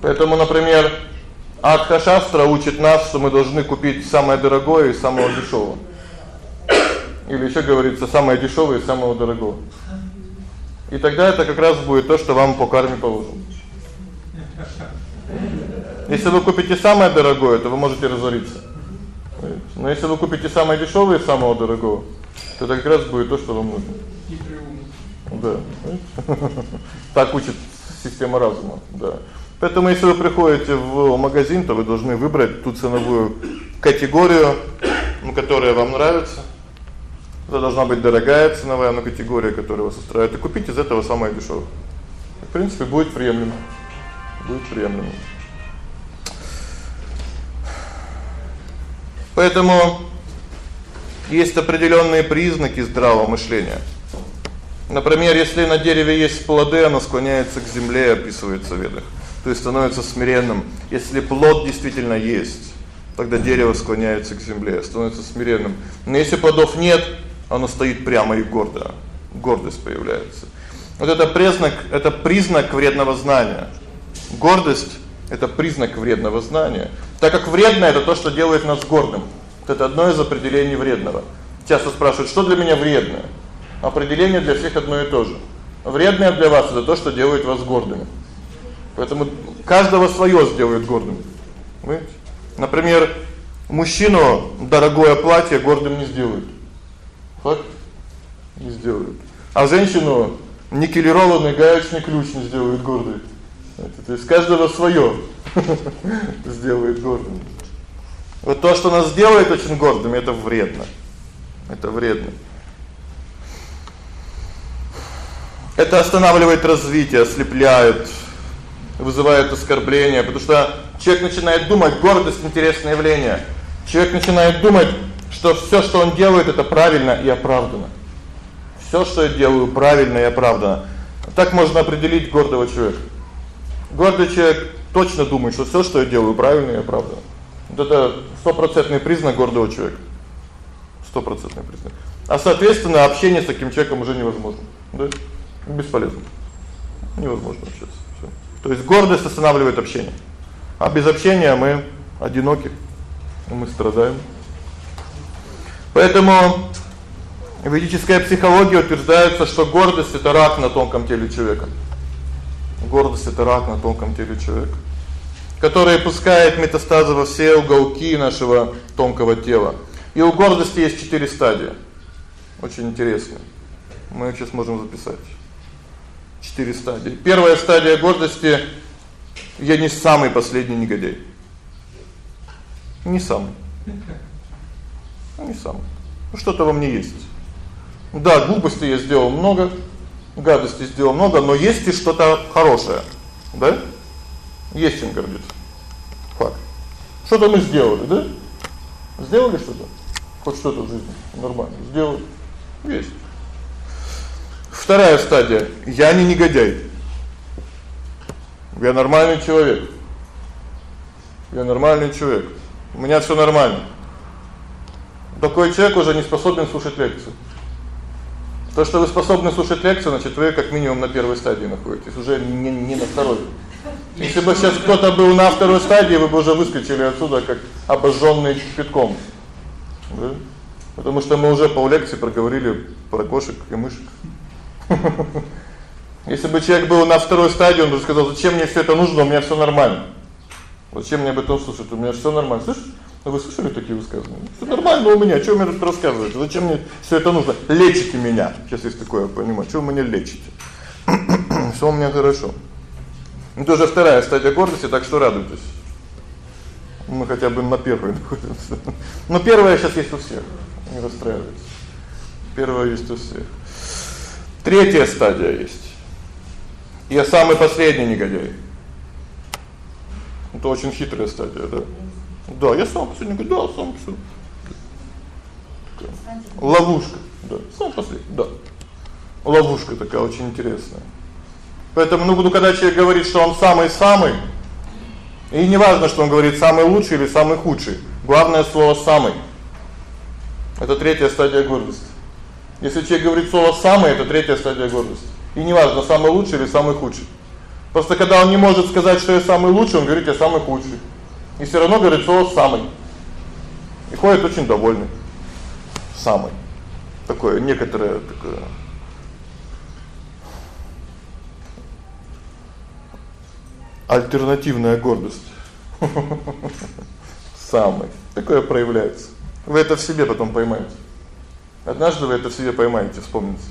S1: Поэтому, например, Адха-шастра учит нас, что мы должны купить самое дорогое из самого дешёвого. Или ещё говорится, самое дешёвое из самого дорогого. И тогда это как раз будет то, что вам по карме положено. Если вы купите самое дорогое, то вы можете разориться. Но если вы купите самое дешёвое из самого дорогого, то это как раз будет то, что вам нужно. Да. Так учит система разума, да. Поэтому если вы приходите в магазин, то вы должны выбрать ту ценовую категорию, ну, которая вам нравится. Это должна быть дорогая ценовая ну, категория, которая вас устраивает, и купить из этого самое дешёвое. В принципе, будет приемлемо. Будет приемлемо. Поэтому есть определённые признаки здравого мышления. Например, если на дереве есть плоды, оно склоняется к земле, описывается в ведах то есть становится смиренным. Если плод действительно есть, тогда дерево склоняется к земле, становится смиренным. Но если плодов нет, оно стоит прямо и гордо. Гордость появляется. Вот это признак, это признак вредного знания. Гордость это признак вредного знания. Так как вредное это то, что делает нас гордым. Это одно из определений вредного. Часто спрашивают: "Что для меня вредное?" Определение для всех одно и то же. Вредное для вас это то, что делает вас гордыми. Поэтому каждого своё сделает гордым. Понимаете? Например, мужчину дорогое платье гордым не сделают. Факт? Не сделают. А женщину никелированный гаечный ключ не сделают гордой. Это то есть каждого своё сделает гордым. Вот то, что нас делает очень гордыми это вредно. Это вредно. Это останавливает развитие, ослепляет, вызывает оскорбление, потому что человек начинает думать, гордость интересное явление. Человек начинает думать, что всё, что он делает это правильно и оправдано. Всё, что я делаю, правильно и оправдано. Так можно определить гордого человека. Гордый человек точно думает, что всё, что я делаю, правильно и оправдано. Вот это стопроцентный признак гордого человека. Стопроцентный признак. А соответственно, общение с таким человеком уже невозможно. Да? Бесполезно. Невозможно общаться. То есть гордость останавливает общение. А без общения мы одиноки. Мы страдаем. Поэтому ведическая психология утверждается, что гордость это рак на тонком теле человека. Гордость это рак на тонком теле человека, который пускает метастазы во все уголки нашего тонкого тела. И у гордости есть четыре стадии. Очень интересно. Мы их сейчас можем записать четыре стадии. Первая стадия гордости я не самый последний негодяй. Не самый. Не самый. Ну что-то во мне есть. Да, глупости я сделал много, гадости сделал много, но есть и что-то хорошее. Да? Есть чем гордиться. Факт. Что-то мы сделали, да? Сделали что-то? Хоть что-то в жизни нормально сделали. Есть. Вторая стадия. Я не негодяй. Я нормальный человек. Я нормальный человек. У меня всё нормально. Такой человек уже не способен слушать лекцию. То, что вы способны слушать лекцию, значит, вы как минимум на первой стадии находитесь, уже не не на второй. Если бы сейчас кто-то был на второй стадии, вы бы уже выскочили отсюда как обожжённый кипятком. Да? Потому что мы уже по лекции проговорили про кошек и мышек. Если бы человек был на второй стадии, он бы сказал: "Зачем мне всё это нужно? У меня всё нормально". Зачем мне об этом слушать? У меня всё нормально. Слышишь? Ну вы слышали такие высказывания? Всё нормально у меня. Что мне тут рассказывать? Зачем мне всё это нужно? Лечите меня. Сейчас есть такое, понимаю. Что вы меня лечите? Всё у меня хорошо. Это уже вторая стадия гордости, так что радуйтесь. Мы хотя бы на первой находимся. Но первая сейчас есть у всех. Не расстраивайтесь. Первая есть у всех. Третья стадия есть. Я самый последний негодяй. Это очень хитрая стадия, да. Да, я сам последний, да, сам всё. Ловушка, да, сам последний, да. Ловушка такая очень интересная. Поэтому ну буду когда человек говорит, что он самый-самый, и не важно, что он говорит самый лучший или самый худший. Главное слово самый. Это третья стадия гордости. Если человек говорит слово самый, это третья стадия гордости. И не важно, самый лучший или самый худший. Просто когда он не может сказать, что я самый лучший, он говорит: "Я самый худший". И всё равно говорит слово самый. И ходит очень довольный. Самый. Такое некоторое такое альтернативная гордость. Самый. Такое проявляется. Вы это в себе потом поймаете. Однажды вы это в себе поймаете, вспомните.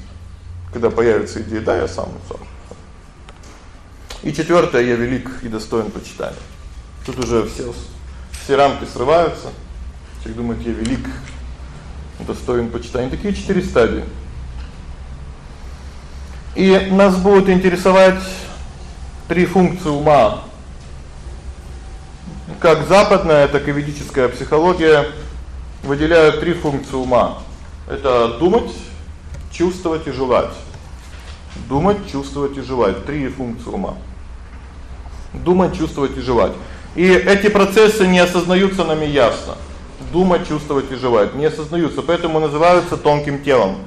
S1: Когда появится идея: "Да, я сам, сам". И четвёртое я велик и достоин почитания. Тут уже все все рамки срываются. Человек думает: "Я велик, достоин почитания". Такие четыре стадии. И нас будет интересовать три функции ума. Как западная, так и ведическая психология выделяют три функции ума. Это думать, чувствовать и желать. Думать, чувствовать и желать три функции ума думать, чувствовать и желать. И эти процессы не осознаются нами ясно. Думать, чувствовать и желать не осознаются, поэтому называются тонким телом.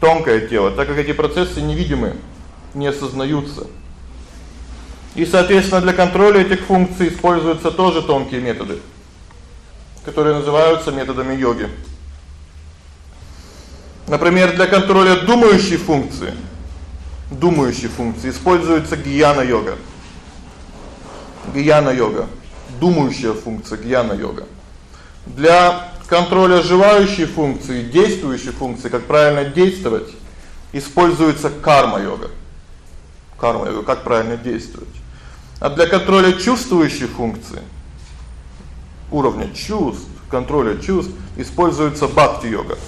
S1: Тонкое тело, так как эти процессы невидимы, не осознаются. И, соответственно, для контроля этих функций используются тоже тонкие методы, которые называются методами йоги. Например, для контроля думающей функции, думающей функции используется гьяна-йога гьяна-йога, думающая функция гьяна-йога. Для контроля желающей функции, действующей функции, как правильно действовать, используется карма-йога. Карма-йога, как правильно действовать. А для контроля чувствующей функции, уровня чувств, контроля чувств используется бхакти-йога.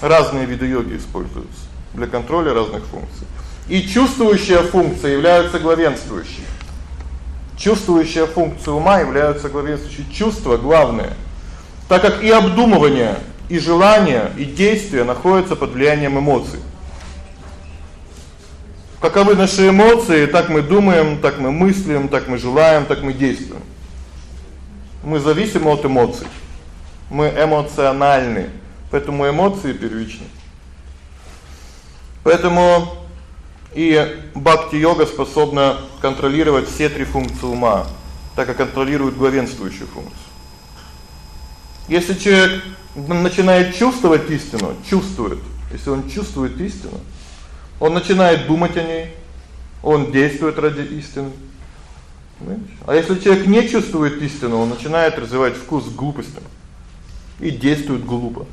S1: Разные виды йоги используются для контроля разных функций. И чувствующая функция является главенствующей. Чувствующая функция ума является главенствующей чувство главное. Так как и обдумывание, и желание, и действие находятся под влиянием эмоций. Каковы наши эмоции, так мы думаем, так мы мыслим, так мы желаем, так мы действуем. Мы зависимы от эмоций. Мы эмоциональны, поэтому эмоции первичны. Поэтому и бхакти-йога способна контролировать все три функции ума, так как контролирует главенствующую функцию. Если человек начинает чувствовать истину, чувствует, если он чувствует истину, он начинает думать о ней, он действует ради истины. Понимаете? А если человек не чувствует истину, он начинает развивать вкус к глупостям и действует глупо.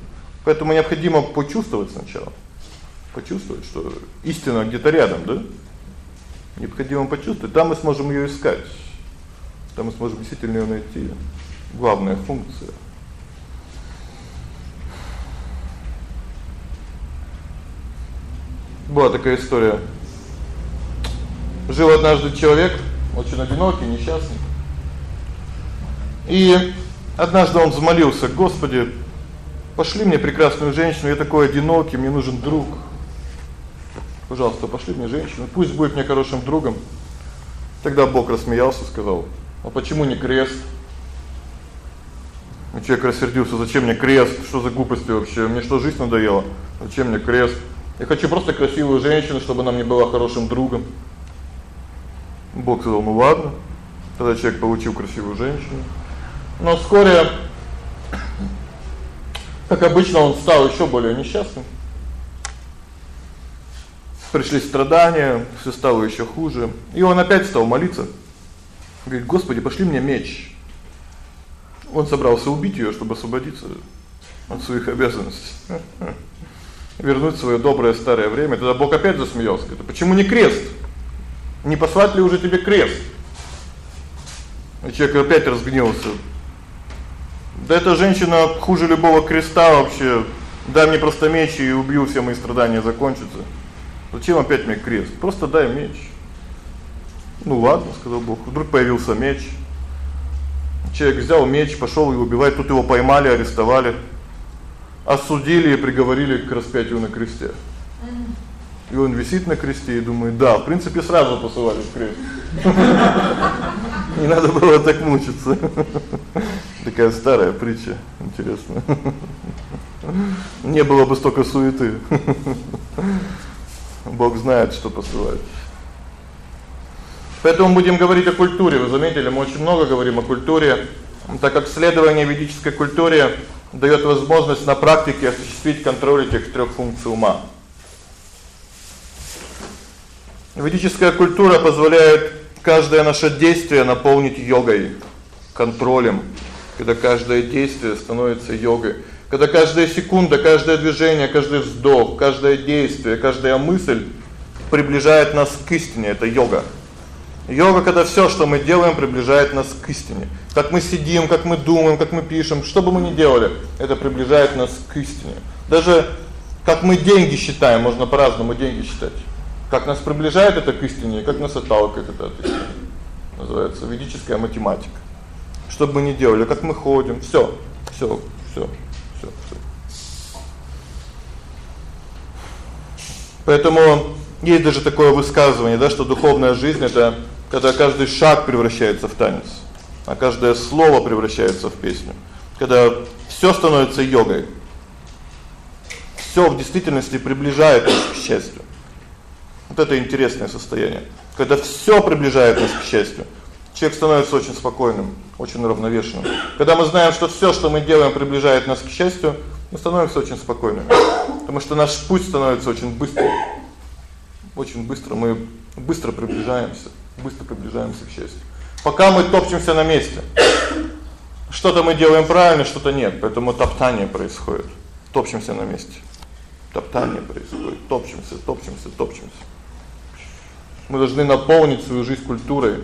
S1: Поэтому необходимо почувствовать сначала почувствовать, что истина где-то рядом, да? Необходимо почувствовать, там мы сможем её искать. Там мы сможем действительно её найти. Главная функция. Была такая история. Жил однажды человек, очень одинокий, несчастный. И однажды он взмолился: "Господи, пошли мне прекрасную женщину, я такой одинокий, мне нужен друг". Пожалуйста, пошли мне женщину, пусть будет мне хорошим другом. Тогда Бог рассмеялся, сказал: "А почему не крест?" И человек рассердился: "Зачем мне крест? Что за глупости вообще? Мне что, жизнь надоела? Зачем мне крест? Я хочу просто красивую женщину, чтобы она мне была хорошим другом". Бог сказал: "Ну ладно". Тогда человек получил красивую женщину. Но вскоре как обычно, он стал ещё более несчастным. Пришли страдания, всё стало ещё хуже, и он опять стал молиться. Говорит: "Господи, пошли мне меч". Он собрался убить её, чтобы освободиться от своих обязанностей. Вернуть своё доброе старое время. Тогда Бог опять засмеялся. Говорит: "Почему не крест? Не послать ли уже тебе крест?" И человек опять разгневался. Да эта женщина хуже любого креста вообще. Дай мне просто меч и убью все мои страдания закончатся. Зачем опять мне крест? Просто дай меч. Ну ладно, сказал Бог. Вдруг появился меч. Человек взял меч, пошёл его убивать, тут его поймали, арестовали, осудили и приговорили к распятию на кресте. И он висит на кресте и думает: "Да, в принципе, сразу посылали в крест". Не надо было так мучиться. Такая старая притча, интересно. Не было бы столько суеты. Бог знает, что посылает. Поэтому будем говорить о культуре. Вы заметили, мы очень много говорим о культуре, так как следование ведической культуре даёт возможность на практике осуществить контроль этих трёх функций ума. Ведическая культура позволяет каждое наше действие наполнить йогой, контролем, когда каждое действие становится йогой, когда каждая секунда, каждое движение, каждый вздох, каждое действие, каждая мысль приближает нас к истине это йога. Йога когда всё, что мы делаем, приближает нас к истине. Как мы сидим, как мы думаем, как мы пишем, что бы мы ни делали, это приближает нас к истине. Даже как мы деньги считаем, можно по-разному деньги считать. Как нас приближает это к истине, как нас отталкивает это от истины. Называется ведическая математика. Что бы мы ни делали, как мы ходим, всё, всё, всё, всё, всё. Поэтому есть даже такое высказывание, да, что духовная жизнь это когда каждый шаг превращается в танец, а каждое слово превращается в песню. Когда всё становится йогой. Всё в действительности приближает нас к счастью. Вот это интересное состояние. Когда всё приближает нас к счастью, человек становится очень спокойным, очень уравновешенным. Когда мы знаем, что всё, что мы делаем, приближает нас к счастью, мы становимся очень спокойными. Потому что наш путь становится очень быстрым. Очень быстро мы быстро приближаемся, быстро приближаемся к счастью. Пока мы топчемся на месте. Что-то мы делаем правильно, что-то нет, поэтому топтание происходит. Топчемся на месте. Топтание происходит. Топчемся, топчемся, топчемся. Мы должны наполнить свою жизнь культурой.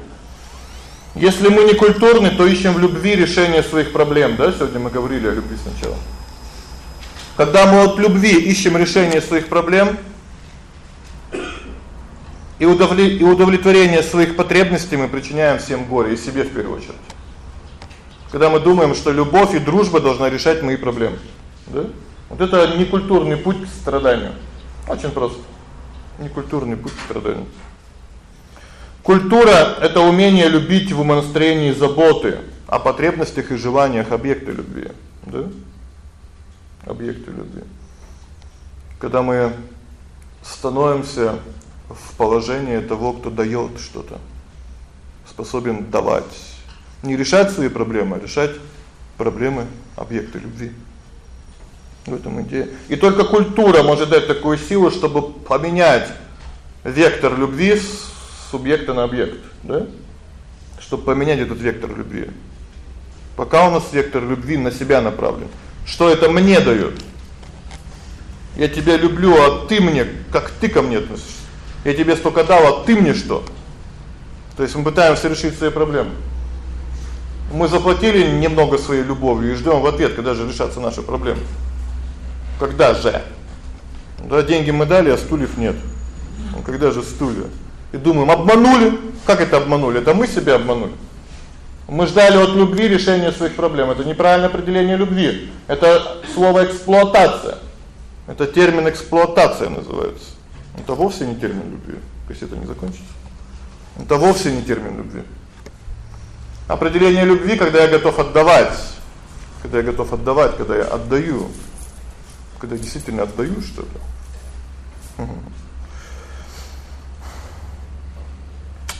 S1: Если мы не культурны, то ищем в любви решение своих проблем, да? Сегодня мы говорили о любви сначала. Когда мы от любви ищем решение своих проблем и и удовлетворение своих потребностей, мы причиняем всем горе и себе в первую очередь. Когда мы думаем, что любовь и дружба должна решать мои проблемы, да? Вот это не культурный путь к страданию. Очень просто. Некультурный путь к страданию. Культура это умение любить в умонастроении заботы о потребностях и желаниях объекта любви, да? Объекты любви. Когда мы становимся в положении того, кто даёт что-то, способен давать, не решать свои проблемы, а решать проблемы объекта любви. В этом идея. И только культура может дать такую силу, чтобы поменять вектор любви с субъекта на объект, да? Чтобы поменять этот вектор любви. Пока у нас вектор любви на себя направлен. Что это мне даёт? Я тебя люблю, а ты мне, как ты ко мне относишься? Я тебе столько дал, а ты мне что? То есть мы пытаемся решить свои проблемы. Мы заплатили немного своей любовью и ждём в ответ, когда же решатся наши проблемы. Когда же? Да деньги мы дали, а стульев нет. Ну когда же стулья? И думаем, обманули. Как это обманули? Это мы себя обманули. Мы ждали от любви решения своих проблем. Это неправильное определение любви. Это слово эксплуатация. Это термин эксплуатация называется. Это вовсе не термин любви. Если это не закончится. Это вовсе не термин любви. Определение любви, когда я готов отдавать, когда я готов отдавать, когда я отдаю, когда действительно отдаю что-то.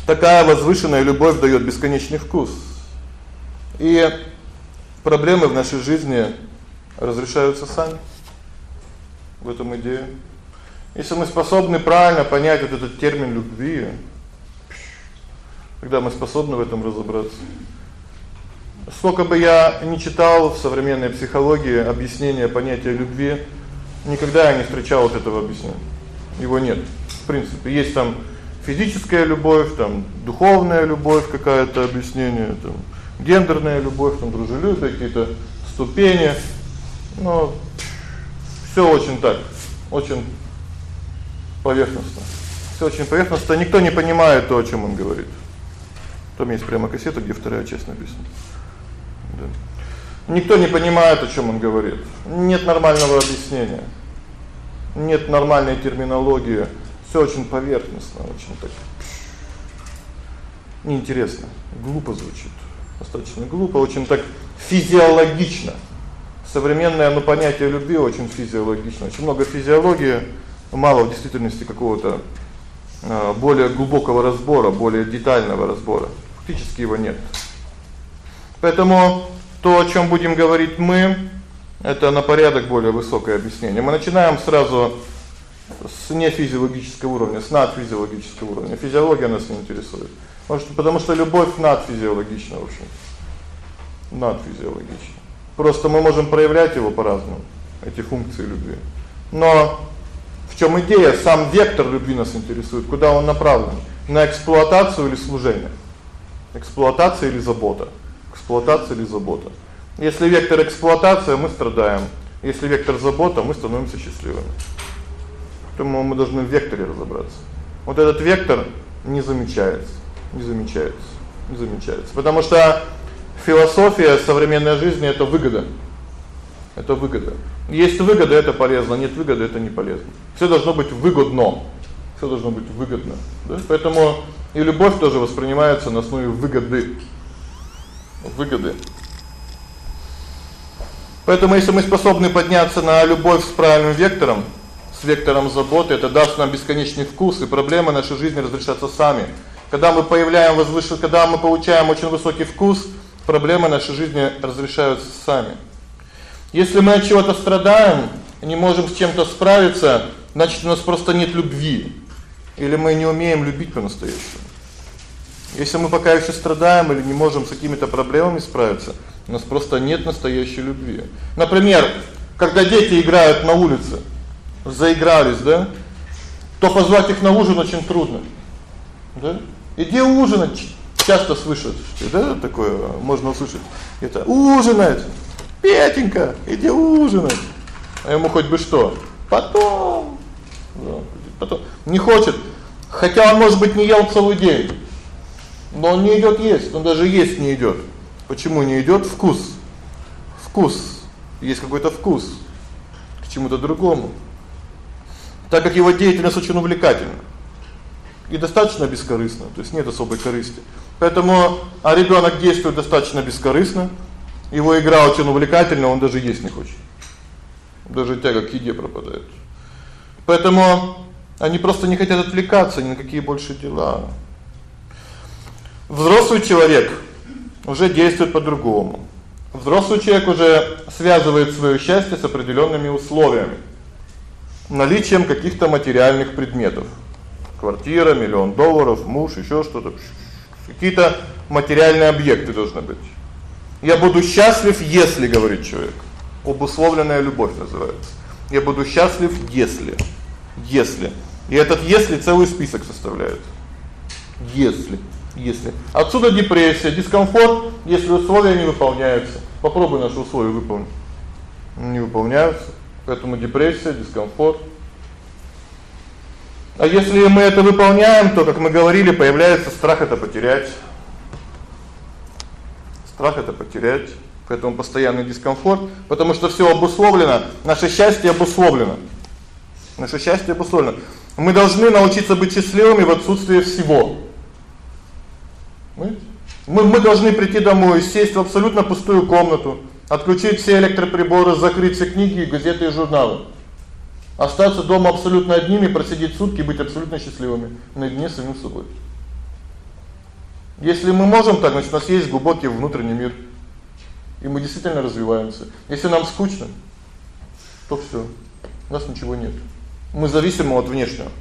S1: Такая возвышенная любовь даёт бесконечный вкус. И проблемы в нашей жизни разрешаются сами. В этом идея. Если мы способны правильно понять вот этот термин любви, когда мы способны в этом разобраться. Сколько бы я ни читал в современной психологии объяснения понятия любви, никогда я не встречал вот этого объяснения. Его нет. В принципе, есть там физическая любовь, там духовная любовь, какая-то объяснение, там гендерная любовь, там дружелюбие, какие-то ступени. Но всё очень так, очень поверхностно. Всё очень поверхностно, никто не понимает то, о чём он говорит. Там есть прямо кассета, где вторая часть написана. Да. Никто не понимает, о чём он говорит. Нет нормального объяснения. Нет нормальной терминологии. Всё очень поверхностно, очень так. Неинтересно, глупо звучит. Достаточно глупо, очень так физиологично. Современное ну понятие любви очень физиологично. Очень много физиологии, мало в действительности какого-то а, более глубокого разбора, более детального разбора. Фактически его нет. Поэтому то, о чём будем говорить мы, это на порядок более высокое объяснение. Мы начинаем сразу с нефизиологического уровня, с надфизиологического уровня. Физиология нас не интересует. Может, потому что любовь надфизиологична, в общем. Надфизиологична. Просто мы можем проявлять его по-разному, эти функции любви. Но в чём идея? Сам вектор любви нас интересует, куда он направлен? На эксплуатацию или служение? Эксплуатация или забота? Эксплуатация или забота? Если вектор эксплуатация, мы страдаем. Если вектор забота, мы становимся счастливыми. Поэтому мы должны в векторе разобраться. Вот этот вектор не замечается, не замечается, не замечается. Потому что философия современной жизни это выгода. Это выгода. Есть выгода это полезно, нет выгоды это не полезно. Всё должно быть выгодно. Всё должно быть выгодно, да? Поэтому и любовь тоже воспринимается на основе выгоды. Выгоды. Поэтому если мы способны подняться на любовь с правильным вектором, с вектором заботы, это даст нам бесконечный вкус, и проблемы нашей жизни разрешатся сами. Когда мы появляем возвышенный, когда мы получаем очень высокий вкус, проблемы нашей жизни разрешаются сами. Если мы от чего-то страдаем, не можем с чем-то справиться, значит, у нас просто нет любви. Или мы не умеем любить по-настоящему. Если мы пока ещё страдаем или не можем с какими-то проблемами справиться, у нас просто нет настоящей любви. Например, когда дети играют на улице, заигрались, да? То позвать их на ужин очень трудно. Да? Иди ужинать. Часто слышат, да, такое можно услышать. Это ужинать. Петенька, иди ужинать. А ему хоть бы что? Потом. Да, потом не хочет. Хотя он, может быть, не ел целый день. Но он не идёт есть, он даже есть не идёт. Почему не идёт? Вкус. Вкус. Есть какой-то вкус к чему-то другому. Так как его деятельность очень увлекательна и достаточно бескорыстна, то есть нет особой корысти. Поэтому а ребёнок действует достаточно бескорыстно, его игра очень увлекательна, он даже есть не хочет. Даже тяга к еде пропадает. Поэтому они просто не хотят отвлекаться ни на какие больше дела. Взрослый человек уже действует по-другому. Взрослый человек уже связывает своё счастье с определёнными условиями. Наличием каких-то материальных предметов. Квартира, миллион долларов, муж, ещё что-то. Какие-то материальные объекты должны быть. Я буду счастлив, если, говорит человек. Обусловленная любовь называется. Я буду счастлив, если. Если. И этот если целый список составляет. Если, если. Отсюда депрессия, дискомфорт, если условия не выполняются. Попробуй наши условия выполнить. Не выполняются. Поэтому депрессия, дискомфорт. А если мы это выполняем, то, как мы говорили, появляется страх это потерять. Страх это потерять, поэтому постоянный дискомфорт, потому что всё обусловлено, наше счастье обусловлено. Наше счастье обусловлено. Мы должны научиться быть счастливыми в отсутствии всего. Мы мы должны прийти домой, сесть в абсолютно пустую комнату, отключить все электроприборы, закрыть все книги, газеты и журналы. Остаться дома абсолютно одними, просидеть сутки, быть абсолютно счастливыми наедине с самим собой. Если мы можем так, значит, у нас есть глубокий внутренний мир. И мы действительно развиваемся. Если нам скучно, то всё. У нас ничего нет. Мы зависимы от внешнего.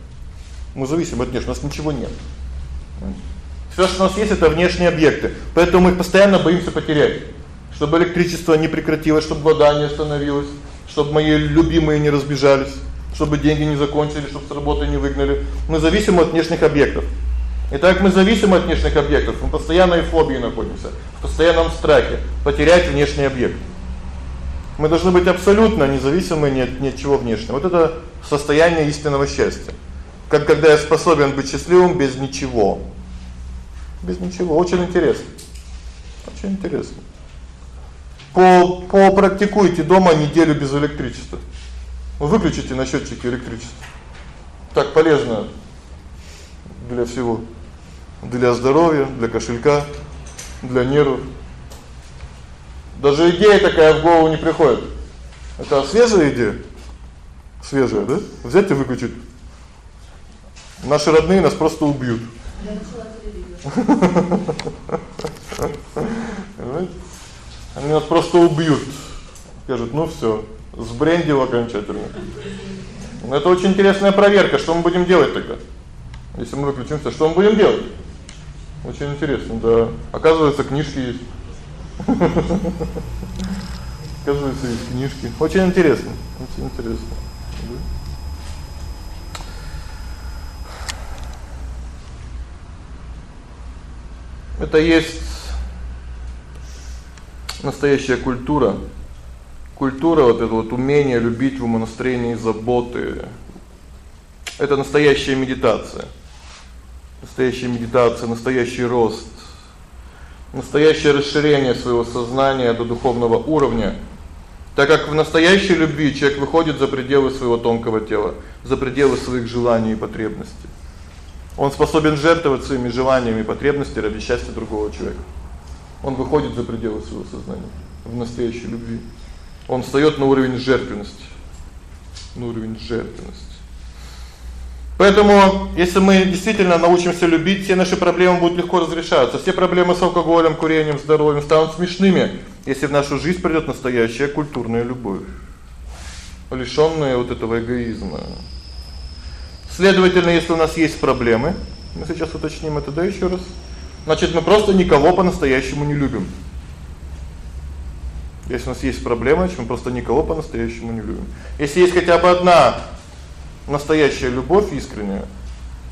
S1: Мы зависим от внешнего, у нас ничего нет. Всё, что у нас есть это внешние объекты. Поэтому мы постоянно боимся потерять. Чтобы электричество не прекратилось, чтобы вода не остановилась, чтобы мои любимые не разбежались, чтобы деньги не закончились, чтобы с работы не выгнали. Мы зависим от внешних объектов. И так мы зависим от внешних объектов, мы постоянно в фобии находимся, в постоянном страхе потерять внешний объект. Мы должны быть абсолютно независимы ни от, ни от чего внешнего. Вот это состояние истинного счастья. Как когда я способен быть счастливым без ничего. Без ничего. Очень интересно. Очень интересно. По по практикуйте дома неделю без электричества. Вы выключите на счётчике электричество. Так полезно для всего для здоровья, для кошелька, для нервов. Даже идея такая в голову не приходит. Это свежая идея. Свежая, да? Взять и выключить. Наши родные нас просто убьют. Они нас просто убьют. Скажут: "Ну всё, сбрендил окончательно". Но это очень интересная проверка, что мы будем делать тогда? Если мы выключимся, что мы будем делать? Очень интересно, да. Оказывается, книжки есть. Оказывается, есть книжки. Очень интересно. Очень интересно. Это есть настоящая культура. Культура вот это вот умение любить в умонастроении заботы. Это настоящая медитация настоящая медитация, настоящий рост, настоящее расширение своего сознания до духовного уровня. Так как в настоящей любви человек выходит за пределы своего тонкого тела, за пределы своих желаний и потребностей. Он способен жертвовать своими желаниями и потребностями ради счастья другого человека. Он выходит за пределы своего сознания в настоящей любви. Он встаёт на уровень жертвенности. На уровень жертвенности. Поэтому, если мы действительно научимся любить, все наши проблемы будут легко разрешаться. Все проблемы с алкоголем, курением, здоровьем станут смешными, если в нашу жизнь придёт настоящая культурная любовь, лишённая вот этого эгоизма. Следовательно, если у нас есть проблемы, мы сейчас уточним это да ещё раз. Значит, мы просто никого по-настоящему не любим. Если у нас есть проблемы, значит, мы просто никого по-настоящему не любим. Если есть хотя бы одна настоящая любовь искренняя,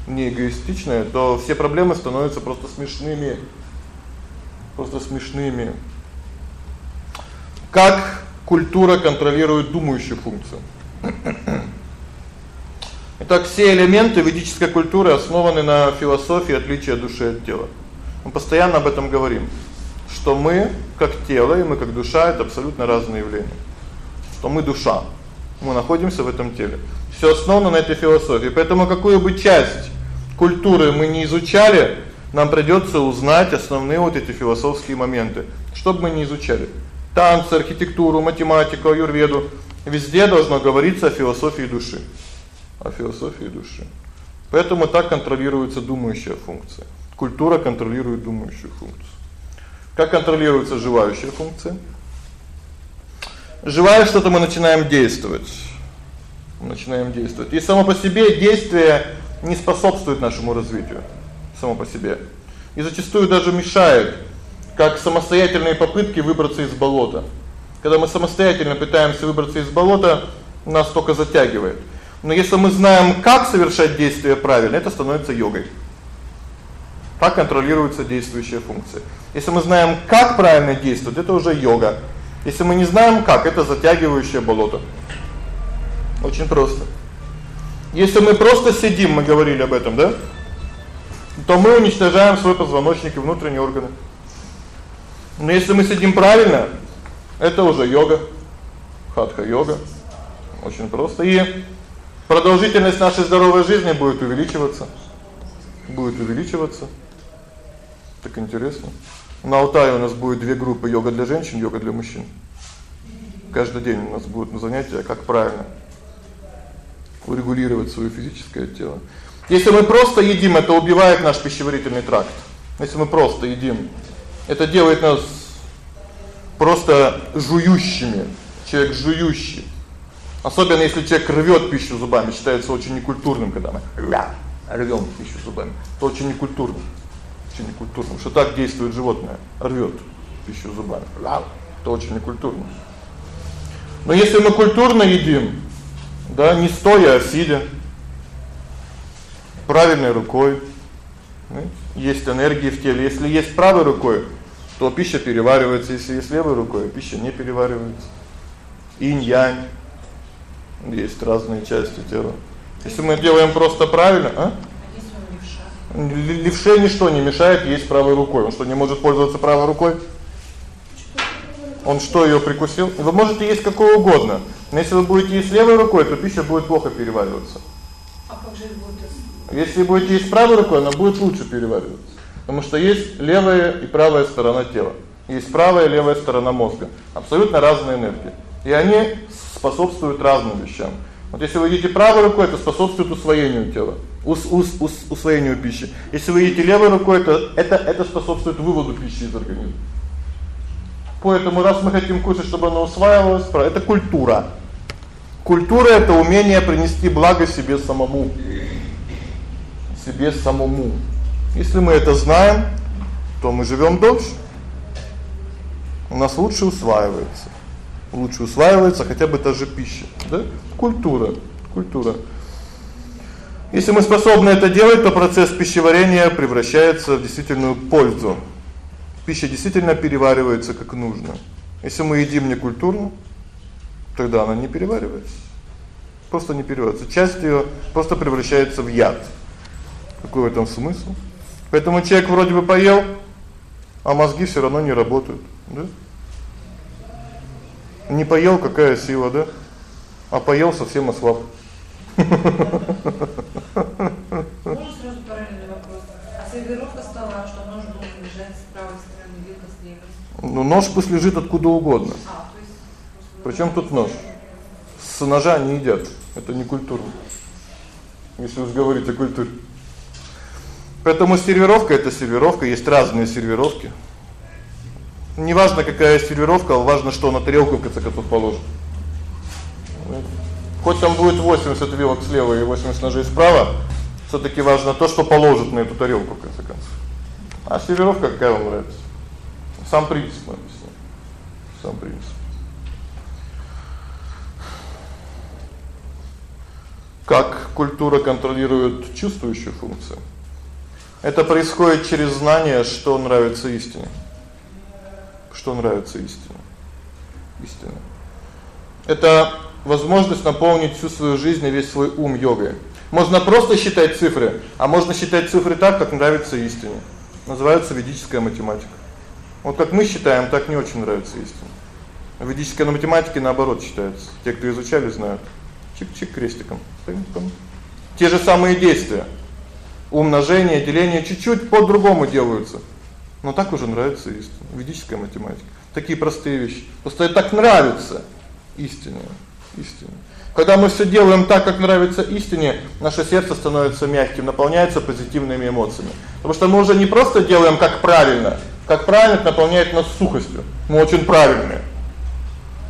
S1: не эгоистичная, то все проблемы становятся просто смешными. Просто смешными. Как культура контролирует думающую функцию? Итак, все элементы ведической культуры основаны на философии отличия души от тела. Мы постоянно об этом говорим, что мы как тело и мы как душа это абсолютно разные явления. Что мы душа. Мы находимся в этом теле. Всё основано на этой философии. Поэтому какую бы часть культуры мы не изучали, нам придётся узнать основные вот эти философские моменты, чтобы мы не изучали. Танцы, архитектуру, математику, аюрведу, везде должно говориться о философии души. О философии души. Поэтому так контролируется думающая функция. Культура контролирует думающую функцию. Как контролируется желающая функция? Желая что-то, мы начинаем действовать начинаем действовать. И само по себе действие не способствует нашему развитию само по себе. И зачастую даже мешает, как самостоятельные попытки выбраться из болота. Когда мы самостоятельно пытаемся выбраться из болота, нас только затягивает. Но если мы знаем, как совершать действие правильно, это становится йогой. Так контролируется действующая функция. Если мы знаем, как правильно действовать, это уже йога. Если мы не знаем как, это затягивающее болото. Очень просто. Если мы просто сидим, мы говорили об этом, да? То мы уничтожаем свой позвоночник и внутренние органы. Но если мы сидим правильно, это уже йога. Хатха-йога. Очень просто. И продолжительность нашей здоровой жизни будет увеличиваться. Будет увеличиваться. Так интересно. На Алтае у нас будет две группы: йога для женщин, йога для мужчин. Каждый день у нас будут занятия, как правильно урегулировать своё физическое тело. Если мы просто едим, это убивает наш пищеварительный тракт. Если мы просто едим, это делает нас просто жующими. Человек жующий. Особенно если человек рвёт пищу зубами, считается очень некультурным, когда мы рвём пищу зубами. Это очень некультурно. Очень некультурно, что так действует животное. Рвёт пищу зубами. Это очень некультурно. Но если мы культурно едим, да, не стоя, а сидя, правильной рукой, есть энергия в теле. Если есть правой рукой, то пища переваривается, если есть левой рукой, пища не переваривается. Инь-янь. Есть разные части тела. Если мы делаем просто правильно, а? Левше ничто не мешает есть правой рукой. Он что, не может пользоваться правой рукой? Он что, её прикусил? Вы можете есть какое угодно. Но если вы будете есть левой рукой, то пища будет плохо перевариваться.
S2: А как же будет?
S1: Если будете есть правой рукой, она будет лучше перевариваться. Потому что есть левая и правая сторона тела. Есть правая и левая сторона мозга. Абсолютно разные энергии. И они способствуют разным вещам. Вот если вы едите правой рукой, это способствует усвоению тела, ус, ус, ус, усвоению пищи. Если вы едите левой рукой, то это это способствует выводу пищи из организма. Поэтому раз мы хотим кушать, чтобы оно усваивалось, это культура. Культура это умение принести благо себе самому. Себе самому. Если мы это знаем, то мы живём дольше. У нас лучше усваивается. Лучше усваивается хотя бы та же пища, да? Культура, культура. Если мы способны это делать, то процесс пищеварения превращается в действительную пользу пища действительно переваривается как нужно. Если мы едим некультурно, тогда она не переваривается. Просто не переваривается. Часть её просто превращается в яд. Какой в этом смысл? Поэтому человек вроде бы поел, а мозги всё равно не работают, да? Не поел, какая сила, да? А поел совсем ослаб.
S2: Можно сразу параллельный вопрос. А сервировка стола, что нож должен лежать с правой стороны, вилка с левой?
S1: Ну нож пусть лежит откуда угодно.
S2: А, то есть
S1: Причём тут нож? С ножа не едят. Это не культурно. Если уж говорить о культуре. Поэтому сервировка это сервировка, есть разные сервировки. Неважно какая сервировка, важно, что на тарелку в конце концов положено. Хоть там будет 80 вилок слева и 80 ножей справа, всё-таки важно то, что положат на эту тарелку в конце концов. А сервировка какая вам нравится? Сам принцип объясню. Сам принцип. Как культура контролирует чувствующую функцию? Это происходит через знание, что нравится истине. Что нравится истине. Истина. Это возможность наполнить всю свою жизнь и весь свой ум йогой. Можно просто считать цифры, а можно считать цифры так, как нравится истине. Называется ведическая математика. Вот как мы считаем, так не очень нравится истине. В ведической математике наоборот считается. Те, кто изучали, знают. Чик-чик крестиком. Те же самые действия. Умножение, деление чуть-чуть по-другому делаются. Но так уже нравится истина. Ведическая математика. Такие простые вещи. Просто так нравится истина, истина. Когда мы всё делаем так, как нравится истине, наше сердце становится мягким, наполняется позитивными эмоциями. Потому что мы уже не просто делаем как правильно, как правильно наполняет нас сухостью. Мы очень правильные.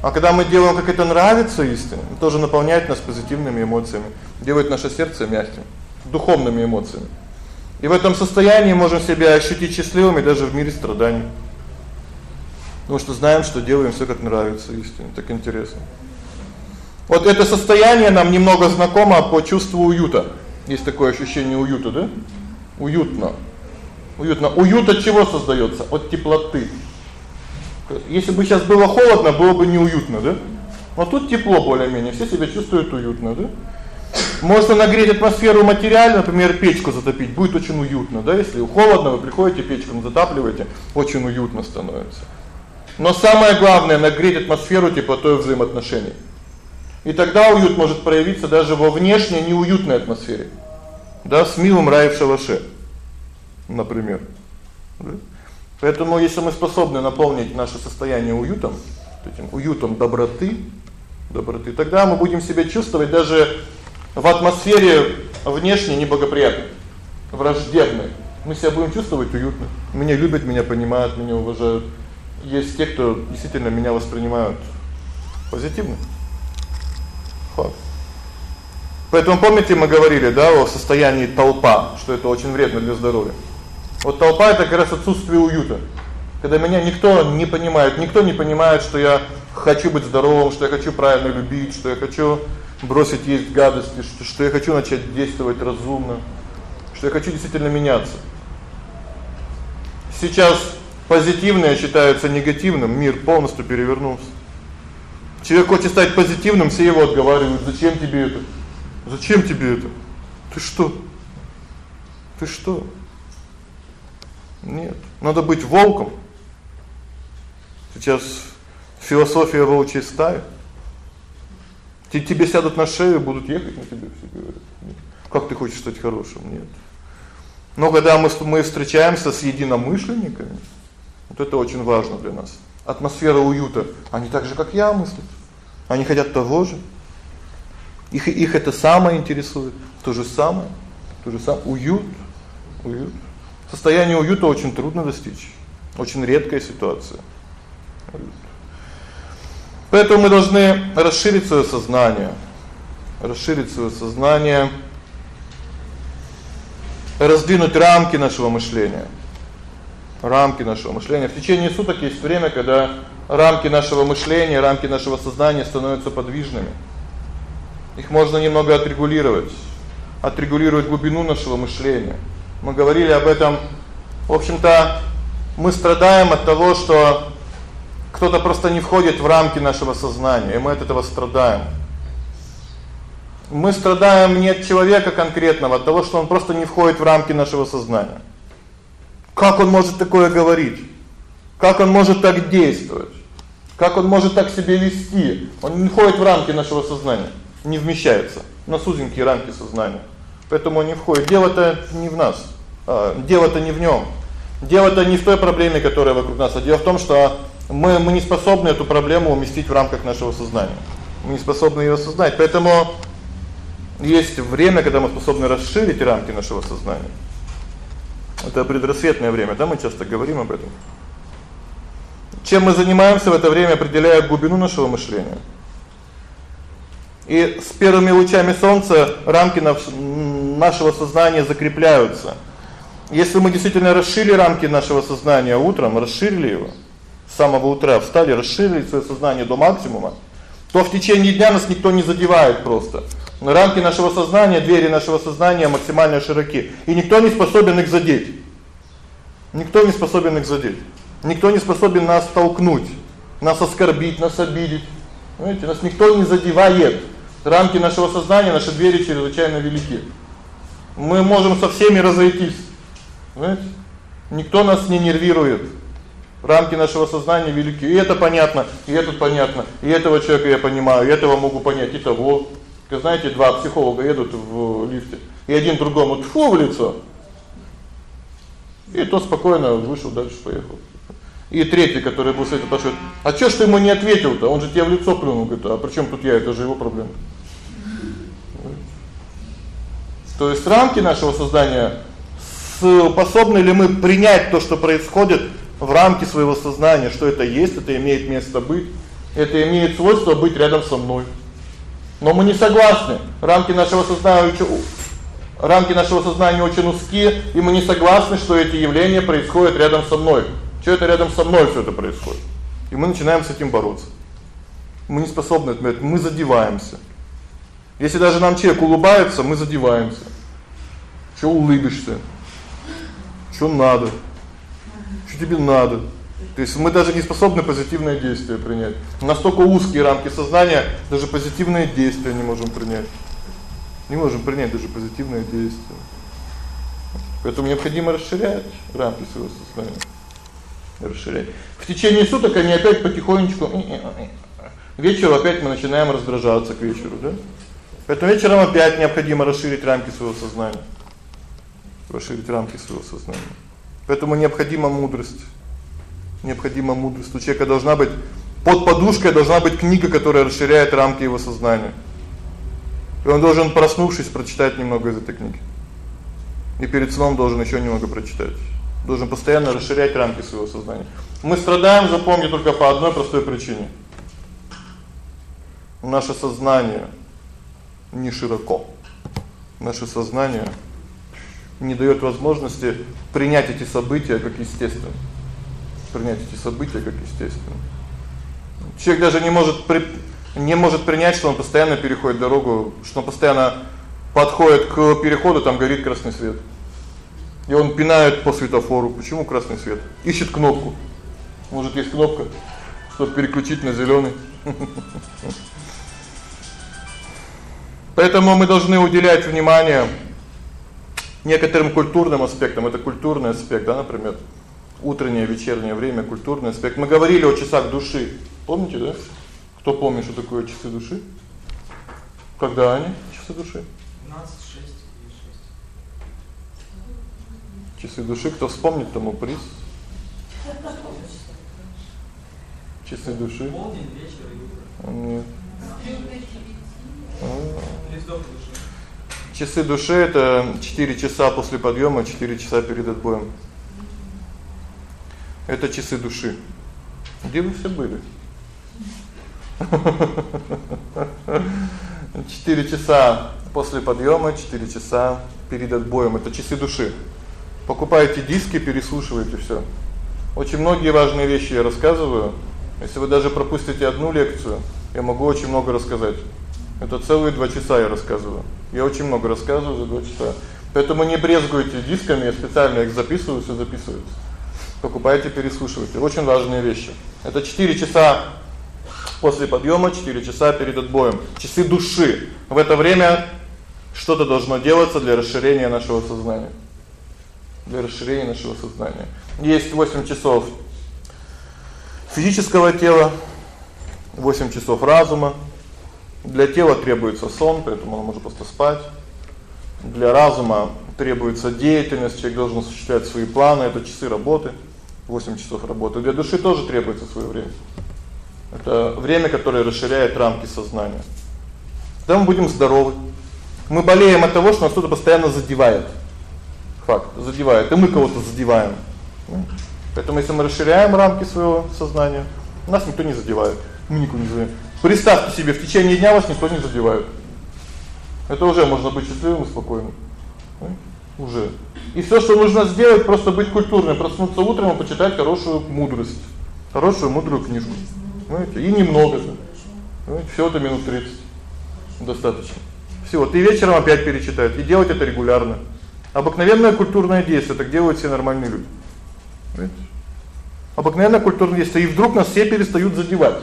S1: А когда мы делаем, как это нравится истине, тоже наполняет нас позитивными эмоциями, делает наше сердце мягким, духовными эмоциями. И в этом состоянии можем себя ощутить счастливыми даже в мире страданий. Потому что знаем, что делаем всё как нравится истине. Так интересно. Вот это состояние нам немного знакомо по чувству уюта. Есть такое ощущение уюта, да? Уютно. Уютно. Уют от чего создаётся? От теплоты. Если бы сейчас было холодно, было бы неуютно, да? Но тут тепло более-менее, все себя чувствуют уютно, да? Можно нагреть атмосферу материально, например, печку затопить, будет очень уютно, да? Если холодно, вы приходите, печку затапливаете, очень уютно становится. Но самое главное нагреть атмосферу теплотой взаимоотношений. И тогда уют может проявиться даже во внешней неуютной атмосфере. Да, с милым рай в шалаше. Например. Поэтому если мы способны наполнить наше состояние уютом, этим уютом доброты, доброты, тогда мы будем себя чувствовать даже в атмосфере внешне неблагоприятной, враждебной. Мы себя будем чувствовать уютно. Меня любят, меня понимают, меня уважают. Есть те, кто действительно меня воспринимают позитивно. Факт. Поэтому помните, мы говорили, да, о состоянии толпа, что это очень вредно для здоровья. Вот толпа это как раз отсутствие уюта. Когда меня никто не понимает, никто не понимает, что я хочу быть здоровым, что я хочу правильно любить, что я хочу бросить есть гадости, что что я хочу начать действовать разумно, что я хочу действительно меняться. Сейчас позитивное считается негативным, мир полностью перевернулся. Человек хочет стать позитивным, все его отговаривают: "Зачем тебе это? Зачем тебе это? Ты что? Ты что?" Нет, надо быть волком. Сейчас философия волчьей стаи. Ты тебе сядут на шею, будут ехать на тебе, все говорят. Как ты хочешь стать хорошим? Нет. Но когда мы мы встречаемся с единомышленниками, вот это очень важно для нас. Атмосфера уюта. Они так же, как я, мыслят. Они хотят того же. Их их это самое интересует, то же самое, то же самое уют, уют. Состояние уюта очень трудно достичь. Очень редкая ситуация. Поэтому мы должны расширить своё сознание. Расширить своё сознание, раздвинуть рамки нашего мышления. Рамки нашего мышления. В течение суток есть время, когда рамки нашего мышления, рамки нашего сознания становятся подвижными. Их можно немного отрегулировать, отрегулировать глубину нашего мышления. Мы говорили об этом. В общем-то, мы страдаем от того, что кто-то просто не входит в рамки нашего сознания, и мы от этого страдаем. Мы страдаем не от человека конкретного, а от того, что он просто не входит в рамки нашего сознания. Как он может такое говорить? Как он может так действовать? Как он может так себя вести? Он не входит в рамки нашего сознания, не вмещается на узенькие рамки сознания. Поэтому он не входит. Дело-то не в нас. А дело-то не в нём. Дело-то не в той проблеме, которая вокруг нас, а дело в том, что мы мы не способны эту проблему уместить в рамках нашего сознания. Мы не способны её осознать. Поэтому есть время, когда мы способны расширить рамки нашего сознания. Это предрассветное время, да, мы часто говорим об этом. Чем мы занимаемся в это время, определяет глубину нашего мышления. И с первыми лучами солнца рамки нашего сознания закрепляются. Если мы действительно расширили рамки нашего сознания утром, расширили его, с самого утра встали, расширили своё сознание до максимума, то в течение дня нас никто не задевает просто. На рамки нашего сознания, двери нашего сознания максимально широки, и никто не способен их задеть. Никто не способен их задеть. Никто не способен нас толкнуть, нас оскорбить, нас обидеть. Знаете, нас никто не задевает. Рамки нашего сознания, наши двери чрезвычайно велики. Мы можем со всеми разойтись. Знаете? Никто нас не нервирует. Рамки нашего сознания велики. И это понятно, и это понятно. И этого человека я понимаю, и этого могу понять, и того. Вы знаете, два психолога едут в лифте, и один другому тфу в лицо. И тот спокойно вышел, дальше поехал. И третий, который был с этим пошёл: "А что ж ты ему не ответил-то? Он же тебе в лицо плюнул". Говорит: "А причём тут я? Это же его проблема". То есть рамки нашего сознания способны ли мы принять то, что происходит в рамки своего сознания, что это есть, это имеет место быть, это имеет свойство быть рядом со мной. Но мы не согласны. Рамки нашего сознания рамки нашего сознания очень узкие, и мы не согласны, что эти явления происходят рядом со мной. Что это рядом со мной всё это происходит? И мы начинаем с этим бороться. Мы не способны это, мы задеваемся. Если даже нам человек улыбается, мы задеваемся. Что улыбишься? Что надо? Что тебе надо? То есть мы даже не способны позитивное действие принять. Настолько узкие рамки сознания, даже позитивное действие не можем принять. Не можем принять даже позитивное действие. Поэтому необходимо расширять рамки своего сознания. Расширять. В течение суток они опять потихонечку вечером опять мы начинаем раздражаться к вечеру, да? Поэтому вечером опять необходимо расширить рамки своего сознания. Расширить рамки своего сознания. Поэтому необходима мудрость. Необходима мудрость. У человека должна быть под подушкой должна быть книга, которая расширяет рамки его сознания. И он должен, проснувшись, прочитать немного из этой книги. И перед сном должен ещё немного прочитать. Должен постоянно расширять рамки своего сознания. Мы страдаем, запомни, только по одной простой причине. Наше сознание не широко. Наше сознание не даёт возможности принять эти события как естественные. Принять эти события как естественные. Человек даже не может при... не может принять, что он постоянно переходит дорогу, что он постоянно подходит к переходу, там горит красный свет. И он пинает по светофору. Почему красный свет? Ищет кнопку. Может, есть кнопка, чтобы переключить на зелёный. Поэтому мы должны уделять внимание некоторым культурным аспектам. Это культурный аспект, да, например, утреннее, вечернее время культурный аспект. Мы говорили о часах души. Помните, да? Кто помнит, что такое часы души? Когда они? Часы души?
S4: 12, 6 и
S1: 6. Часы души, кто вспомнит, тому приз. Часы души.
S4: Полдень, вечер и утро.
S1: Нет.
S4: Души.
S1: Часы души это 4 часа после подъёма, 4 часа перед отбоем. Это часы души. Где вы все были? 4 часа после подъёма, 4 часа перед отбоем это часы души. Покупайте диски, переслушивайте всё. Очень многие важные вещи я рассказываю. Если вы даже пропустите одну лекцию, я могу очень много рассказать. Это целые 2 часа я рассказываю. Я очень много рассказываю за 2 часа. Поэтому не брезгуйте дисками, я специально их записываю, всё записывается. Покупайте, переслушивайте. Очень важные вещи. Это 4 часа после подъёма, 4 часа перед отбоем. Часы души. В это время что-то должно делаться для расширения нашего сознания. Для расширения нашего сознания. Есть 8 часов физического тела, 8 часов разума. Для тела требуется сон, поэтому он может просто спать. Для разума требуется деятельность, человек должен осуществлять свои планы, это часы работы, 8 часов работы. Для души тоже требуется своё время. Это время, которое расширяет рамки сознания. Тогда мы будем здоровы. Мы болеем от того, что нас кто-то постоянно задевает. Факт, задевает. И мы кого-то задеваем. Поэтому если мы расширяем рамки своего сознания, нас никто не задевает. Мы никого не задеваем. Представьте себе, в течение дня вас никто не задевает. Это уже можно быть счастливым и спокойным. Уже. И всё, что нужно сделать, просто быть культурным, проснуться утром и почитать хорошую мудрость, хорошую мудрую книжку. Знаете, и немного. Знаете, всё это минут 30. Достаточно. Всего. Ты вечером опять перечитать и делать это регулярно. Обыкновенное культурное действие, так делают все нормальные люди. Знаете? Обыкновенное культурное действие, и вдруг нас все перестают задевать.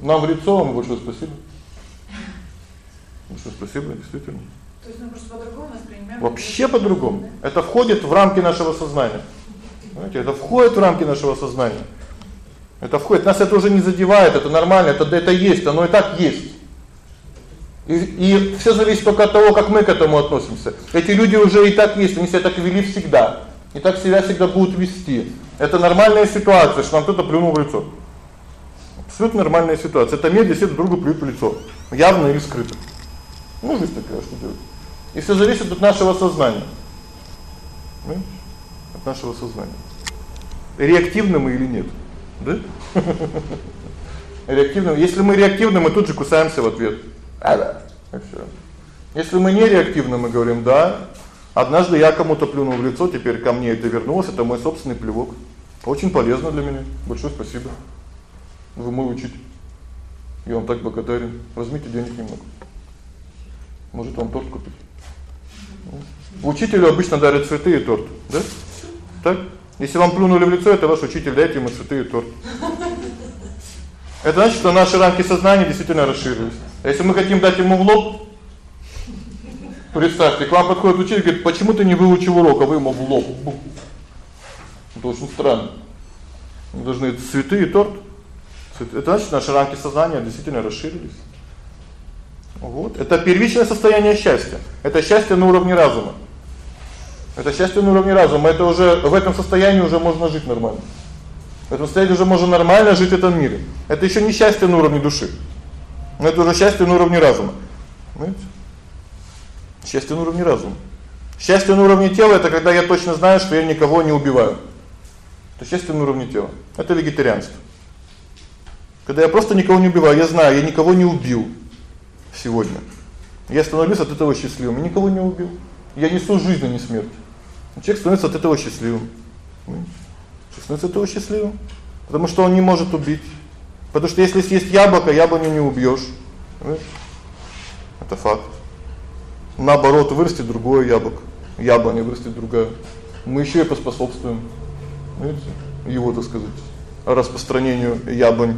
S1: Нам в лицо вам большое спасибо. Большое спасибо, действительно.
S2: То есть мы просто по-другому воспринимаем.
S1: Вообще по-другому. Это входит в рамки нашего сознания. Знаете, это входит в рамки нашего сознания. Это входит, нас это уже не задевает, это нормально, это это есть, оно и так есть. И и всё зависит только от того, как мы к этому относимся. Эти люди уже и так есть, они себя так вели всегда. И так себя всегда будут вести. Это нормальная ситуация, что нам кто-то плюнул в лицо. Абсолютно нормальная ситуация. Это медли все друг другу плюют в лицо. Явно или скрыто. Ну, жизнь такая, что делать. И всё зависит от нашего сознания. Понимаете? От нашего сознания. Реактивны мы или нет? Да? Реактивны. Если мы реактивны, мы тут же кусаемся в ответ. А да. И всё. Если мы не реактивны, мы говорим: "Да, однажды я кому-то плюнул в лицо, теперь ко мне это вернулось, это мой собственный плевок. Очень полезно для меня. Большое спасибо. Вы мой учитель. Я вам так благодарен. Возьмите денег немного. Может, вам торт купить?" Учителю обычно дарят цветы и торт, да? Так? Если вам плюнули в лицо, это ваш учитель, дайте ему цветы и торт. Это значит, что наши рамки сознания действительно расширились. А если мы хотим дать ему в лоб, представьте, к вам подходит учитель говорит: "Почему ты не выучил урок, а вы ему в лоб?" Это очень странно. Мы должны цветы и торт. Это значит, наши рамки сознания действительно расширились. Вот. Это первичное состояние счастья. Это счастье на уровне разума. Это счастье на уровне разума. Это уже в этом состоянии уже можно жить нормально. В этом состоянии уже можно нормально жить в этом мире. Это ещё не счастье на уровне души. Но это уже счастье на уровне разума. Понимаете? Счастье на уровне разума. Счастье на уровне тела это когда я точно знаю, что я никого не убиваю. Это счастье на уровне тела. Это вегетарианство. Когда я просто никого не убиваю, я знаю, я никого не убил сегодня. Я становлюсь от этого счастливым. Я никого не убил. Я несу жизнь, а не смерть. Человек становится от этого счастливым. Становится от этого счастливым, потому что он не может убить. Потому что если съесть яблоко, яблоню не убьёшь. Это факт. Наоборот, вырастет другое яблоко. Яблоня вырастет другая. Мы ещё и поспособствуем. Видите? Его, так сказать, распространению яблонь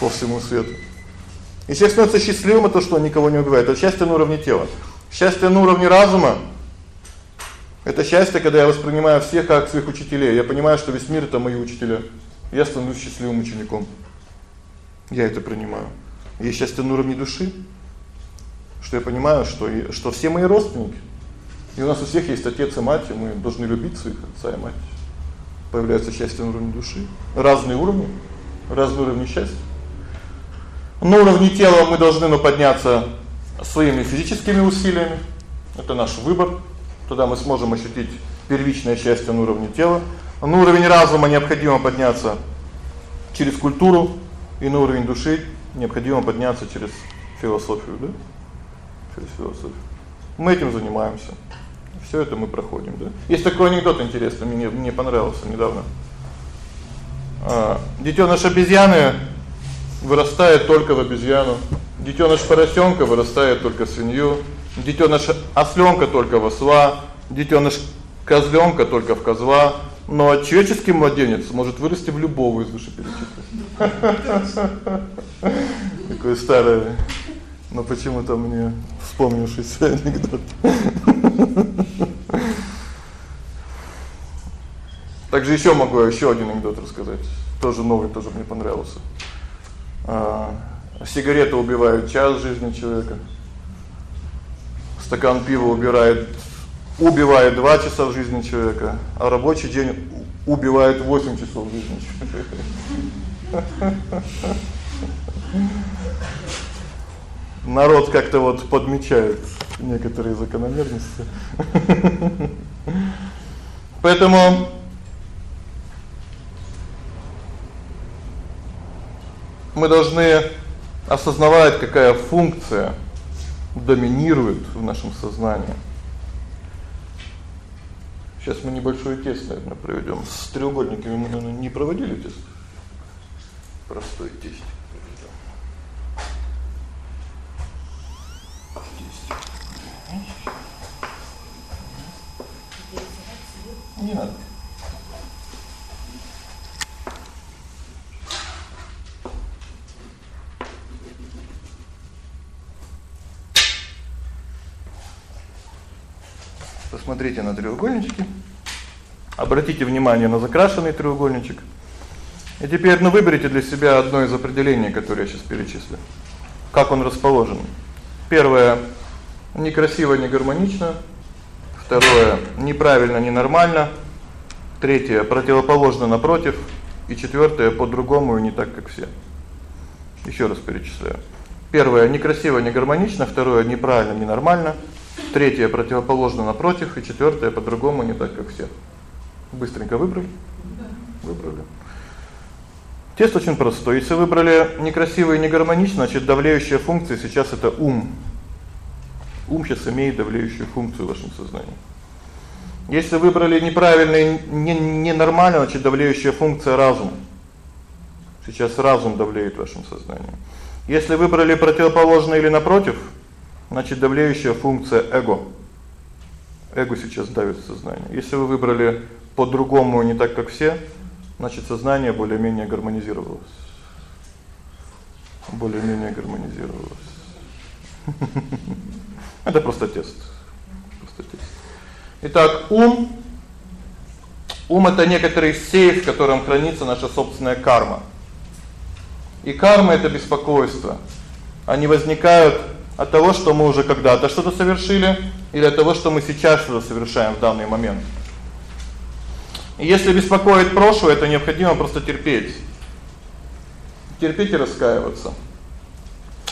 S1: по всему свету. И человек становится счастливым это что никого не убивает. Это счастье на уровне тела. Счастье на уровне разума это счастье, когда я воспринимаю всех как своих учителей. Я понимаю, что весь мир это мои учителя. Я становлюсь счастливым учеником. Я это принимаю. Есть счастье на уровне души, что я понимаю, что что все мои родственники. И у нас у всех есть отец и мать, и мы должны любить своих отца и мать. Появляется счастье на уровне души. Разные уровни, разные уровни счастья. На уровне тела мы должны ну подняться своими физическими усилиями. Это наш выбор. Туда мы сможем ощутить первичное счастье на уровне тела. На уровень разума необходимо подняться через культуру, и на уровень души необходимо подняться через философию, да? Через философию. Мы этим занимаемся. Всё это мы проходим, да? Есть такой анекдот интересный, мне мне понравился недавно. А, детёныш обезьяны вырастает только в обезьяну. Детёныш поросёнка вырастает только в свинью. Детёныш ослёнка только в осла, детёныш козлёнка только в козла, но человеческий младенец может вырасти в любого из вышеперечисленных. Такой старый. Но почему-то мне вспомнившийся анекдот. Также ещё могу ещё один анекдот рассказать. Тоже новый, тоже мне понравился. А сигарета убивает час жизни человека. Стакан пива убирает убивает 2 часа в жизни человека, а рабочий день убивает 8 часов жизни человека. Народ как-то вот подмечает некоторые закономерности. Поэтому мы должны осознавать, какая функция доминирует в нашем сознании. Сейчас мы небольшой тест, наверное, проведём. С треугольниками мы, наверное, не проводили тест. Простой тест. Не надо. Посмотрите на треугольнички. Обратите внимание на закрашенный треугольничек. И теперь ну выберите для себя одно из определений, которое я сейчас перечислю. Как он расположен? Первое некрасиво, не гармонично. Второе неправильно, ненормально. Третье противоположно напротив, и четвёртое по-другому и не так, как все. Ещё раз перечисляю. Первое некрасиво, не гармонично, второе неправильно, ненормально, третье противоположно напротив и четвёртое по-другому, не так, как все. Быстренько выбрали? Да. Выбрали. Тест очень простой. Если выбрали некрасиво и негармонично, значит давлеющая функция сейчас это ум. Ум сейчас имеет давлеющую функцию в вашем сознании. Если выбрали неправильно и не ненормально, значит давлеющая функция разум. Сейчас разум давлеет в вашем сознании. Если выбрали противоположно или напротив, значит давлеющая функция эго. Эго сейчас давит сознание. Если вы выбрали по-другому, не так как все, значит сознание более-менее гармонизировалось. Более-менее гармонизировалось. Это просто тест. Просто тест. Итак, ум ум это некоторый сейф, в котором хранится наша собственная карма. И карма это беспокойство. Они возникают от того, что мы уже когда-то что-то совершили, или от того, что мы сейчас что-то совершаем в данный момент. И если беспокоит прошлое, это необходимо просто терпеть. Терпеть и раскаиваться.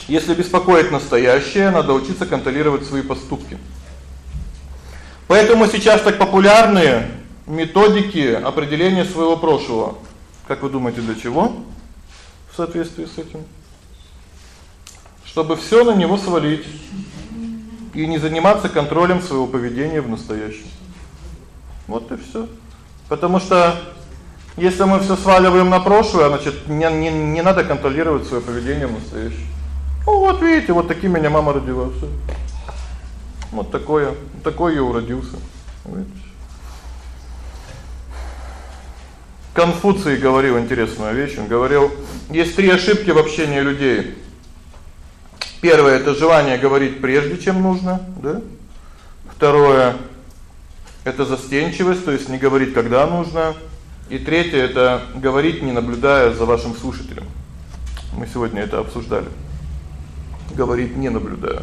S1: Если беспокоит настоящее, надо учиться контролировать свои поступки. Поэтому сейчас так популярны методики определения своего прошлого. Как вы думаете, для чего? В соответствии с этим. Чтобы всё на него свалить и не заниматься контролем своего поведения в настоящем. Вот и всё. Потому что если мы всё сваливаем на прошлое, значит, не не не надо контролировать своё поведение в настоящем. Ну вот видите, вот таким меня мама родила всё. Вот такое, такой я уродился. Видите? Конфуций говорил интересную вещь. Он говорил: "Есть три ошибки в общении людей. Первое это желание говорить прежде, чем нужно, да? Второе это застенчивость, то есть не говорить, когда нужно. И третье это говорить, не наблюдая за вашим слушателем. Мы сегодня это обсуждали. Говорить не наблюдая.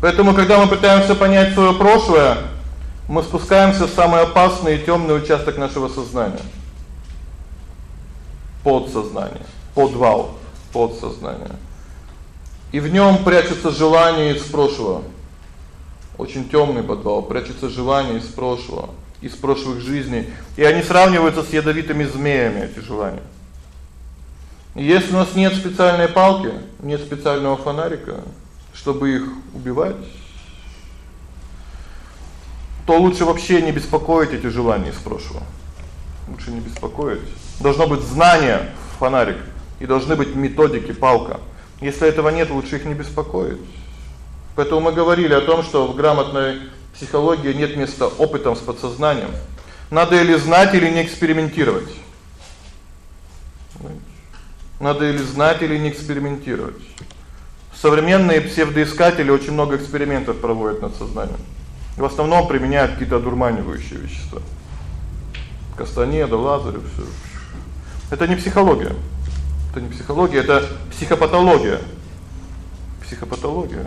S1: Поэтому когда мы пытаемся понять своё прошлое, мы спускаемся в самый опасный и тёмный участок нашего сознания. Подсознание, подвал подсознания. И в нём прячется желание из прошлого. Очень тёмный подвал, прячется желание из прошлого, из прошлых жизней, и они сравниваются с ядовитыми змеями эти желания. Если у нас нет специальной палки, нет специального фонарика, чтобы их убивать, то лучше вообще не беспокоить эти желания из прошлого. Лучше не беспокоить. Должно быть знание, фонарик, и должны быть методики, палка. Если этого нет, лучше их не беспокоить. Поэтому мы говорили о том, что в грамотной психологии нет места опытам с подсознанием. Надо или знать, или не экспериментировать. Надо или знать, или не экспериментировать. Современные псевдоискатели очень много экспериментов проводят над сознанием. В основном применяют какие-то одурманивающие вещества. Кастанеда, Лазарев, всё. Это не психология. Это не психология, это психопатология. Психопатология.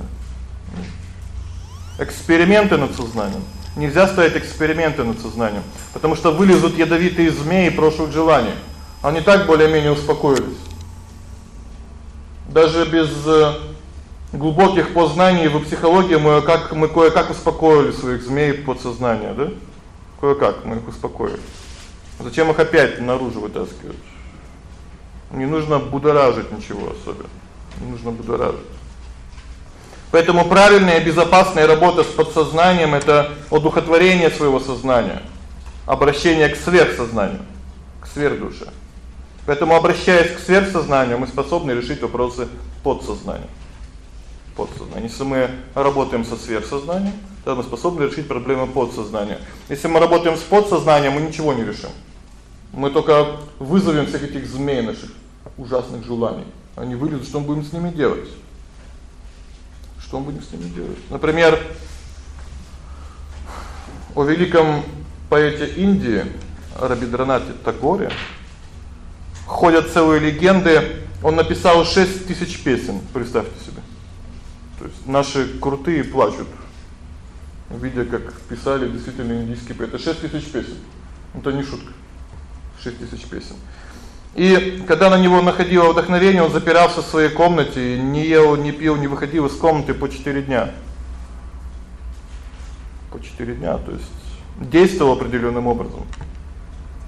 S1: Эксперименты над сознанием. Нельзя ставить эксперименты над сознанием, потому что вылезут ядовитые змеи прошлых желаний. Они так более-менее успокоились. Даже без э, глубоких познаний в психологии мы как мы кое-как успокоили своих змей подсознания, да? Кое-как мы их успокоили. Зачем их опять наружу вытаскивать? Не нужно будоражить ничего особенно. Не нужно будоражить. Поэтому правильная безопасная работа с подсознанием это одухотворение своего сознания, обращение к сверхсознанию, к сверхдуше. Поэтому обращаясь к сверхсознанию, мы способны решить вопросы подсознания. Подсознание. Если мы работаем со сверхсознанием, то мы способны решить проблемы подсознания. Если мы работаем с подсознанием, мы ничего не решим. Мы только вызовем всех этих змей наших ужасных желаний. Они вылезут, что мы будем с ними делать? Что мы будем с ними делать? Например, о великом поэте Индии Рабиндранате Тагоре ходят целые легенды. Он написал 6 тысяч песен, представьте себе. То есть наши крутые плачут, видя, как писали действительно индийские поэты 6 тысяч песен. Это не шутка. 6 тысяч песен. И когда на него находило вдохновение, он запирался в своей комнате, не ел, не пил, не выходил из комнаты по 4 дня. По 4 дня, то есть действовал определённым образом.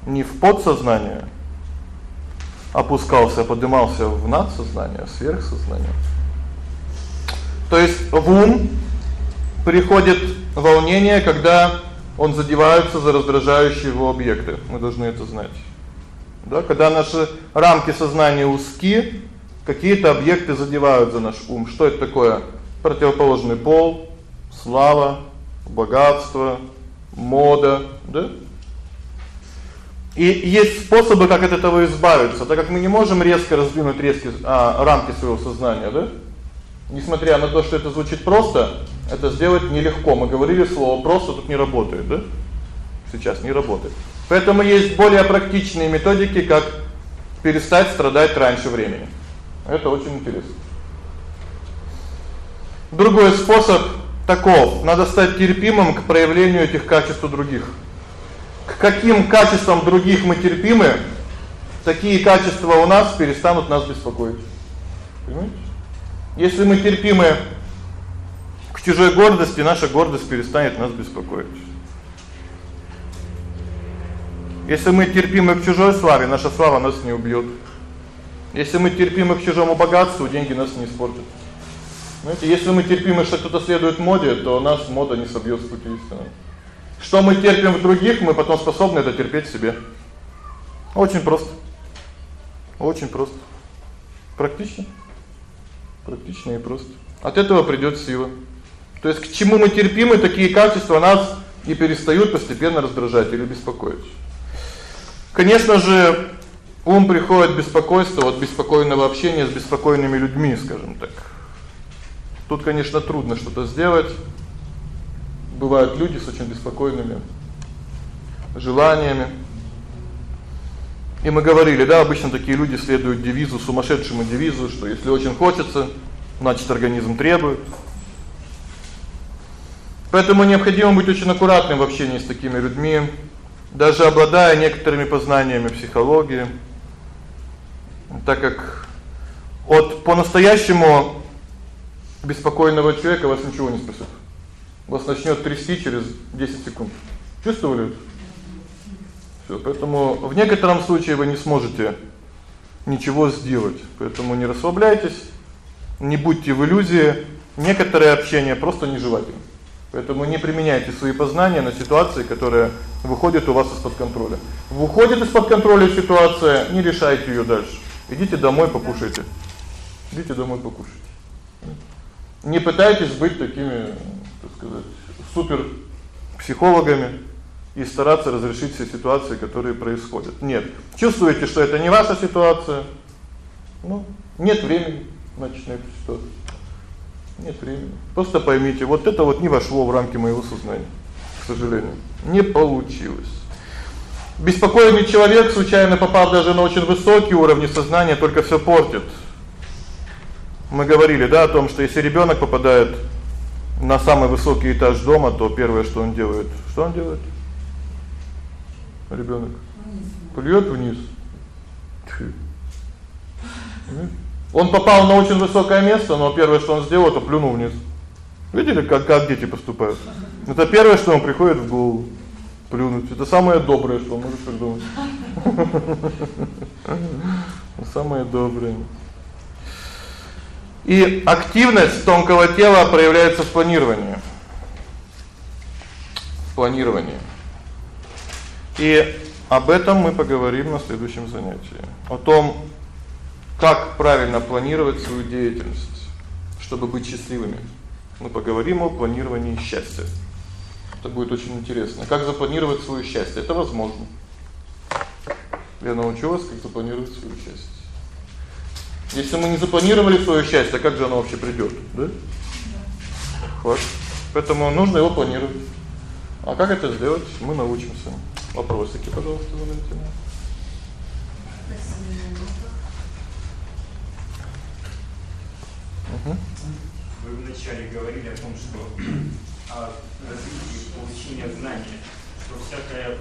S1: Не в подсознание опускался, а поднимался в надсознание, в сверхсознание. То есть в ум приходит волнение, когда он задевается за раздражающие его объекты. Мы должны это знать. Да, когда наши рамки сознания узки, какие-то объекты задевают за наш ум. Что это такое? Противоположный пол, слава, богатство, мода, да? И есть способы, как от этого избавиться, так как мы не можем резко раздвинуть резкие а, рамки своего сознания, да? Несмотря на то, что это звучит просто, это сделать нелегко. Мы говорили слово просто тут не работает, да? Сейчас не работает. Поэтому есть более практичные методики, как перестать страдать раньше времени. Это очень интересно. Другой способ таков: надо стать терпимым к проявлению этих качеств у других. К каким качествам других мы терпимы, такие качества у нас перестанут нас беспокоить. Понимаете? Если мы терпимы к чужой гордости, наша гордость перестанет нас беспокоить. Если мы терпимы к чужой славе, наша слава нас не убьёт. Если мы терпимы к чужому богатству, деньги нас не испортят. Знаете, если мы терпимы, что кто-то следует моде, то нас мода не собьёт с пути истины. Что мы терпим в других, мы потом способны это терпеть в себе. Очень просто. Очень просто. Практично. Практично и просто. От этого придёт сила. То есть к чему мы терпимы, такие качества нас и перестают постепенно раздражать или беспокоить. Конечно же, ум приходит беспокойство от беспокойного общения с беспокойными людьми, скажем так. Тут, конечно, трудно что-то сделать. Бывают люди с очень беспокойными желаниями. И мы говорили, да, обычно такие люди следуют девизу, сумасшедшему девизу, что если очень хочется, значит организм требует. Поэтому необходимо быть очень аккуратным в общении с такими людьми даже обладая некоторыми познаниями психологии, так как от по-настоящему беспокойного человека вас ничего не спасет. Вас начнёт трясти через 10 секунд. Чувствовали? Всё, поэтому в некотором случае вы не сможете ничего сделать. Поэтому не расслабляйтесь, не будьте в иллюзии. Некоторое общение просто нежелательно. Поэтому не применяйте свои познания на ситуации, которая выходит у вас из-под контроля. Выходит из-под контроля ситуация, не решайте её дальше. Идите домой, покушайте. Идите домой, покушайте. Не пытайтесь быть такими, так сказать, супер психологами и стараться разрешить все ситуации, которые происходят. Нет. Чувствуете, что это не ваша ситуация? Ну, нет времени, значит, на эту ситуацию. Нет времени. Просто поймите, вот это вот не вошло в рамки моего сознания, к сожалению. Не получилось. Беспокойный человек, случайно попав даже на очень высокие уровни сознания, только всё портит. Мы говорили, да, о том, что если ребёнок попадает на самый высокий этаж дома, то первое, что он делает, что он делает? Ребёнок плюёт вниз. Он попал на очень высокое место, но первое, что он сделал, это плюнул вниз. Видели, как как дети поступают? Это первое, что ему приходит в голову. Плюнуть. Это самое доброе, что может придумать. Самое доброе. И активность тонкого тела проявляется в планировании. В планировании. И об этом мы поговорим на следующем занятии. О том, как правильно планировать свою деятельность, чтобы быть счастливыми. Мы поговорим о планировании счастья. Это будет очень интересно. Как запланировать своё счастье? Это возможно. Я научу вас, как запланировать своё счастье. Если мы не запланировали своё счастье, как же оно вообще придёт, да? Вот. Поэтому нужно его планировать. А как это сделать, мы научимся. Вопросики, пожалуйста, Валентина.
S6: Угу. Вы вначале говорили о том, что о развитии получения знания, что всякое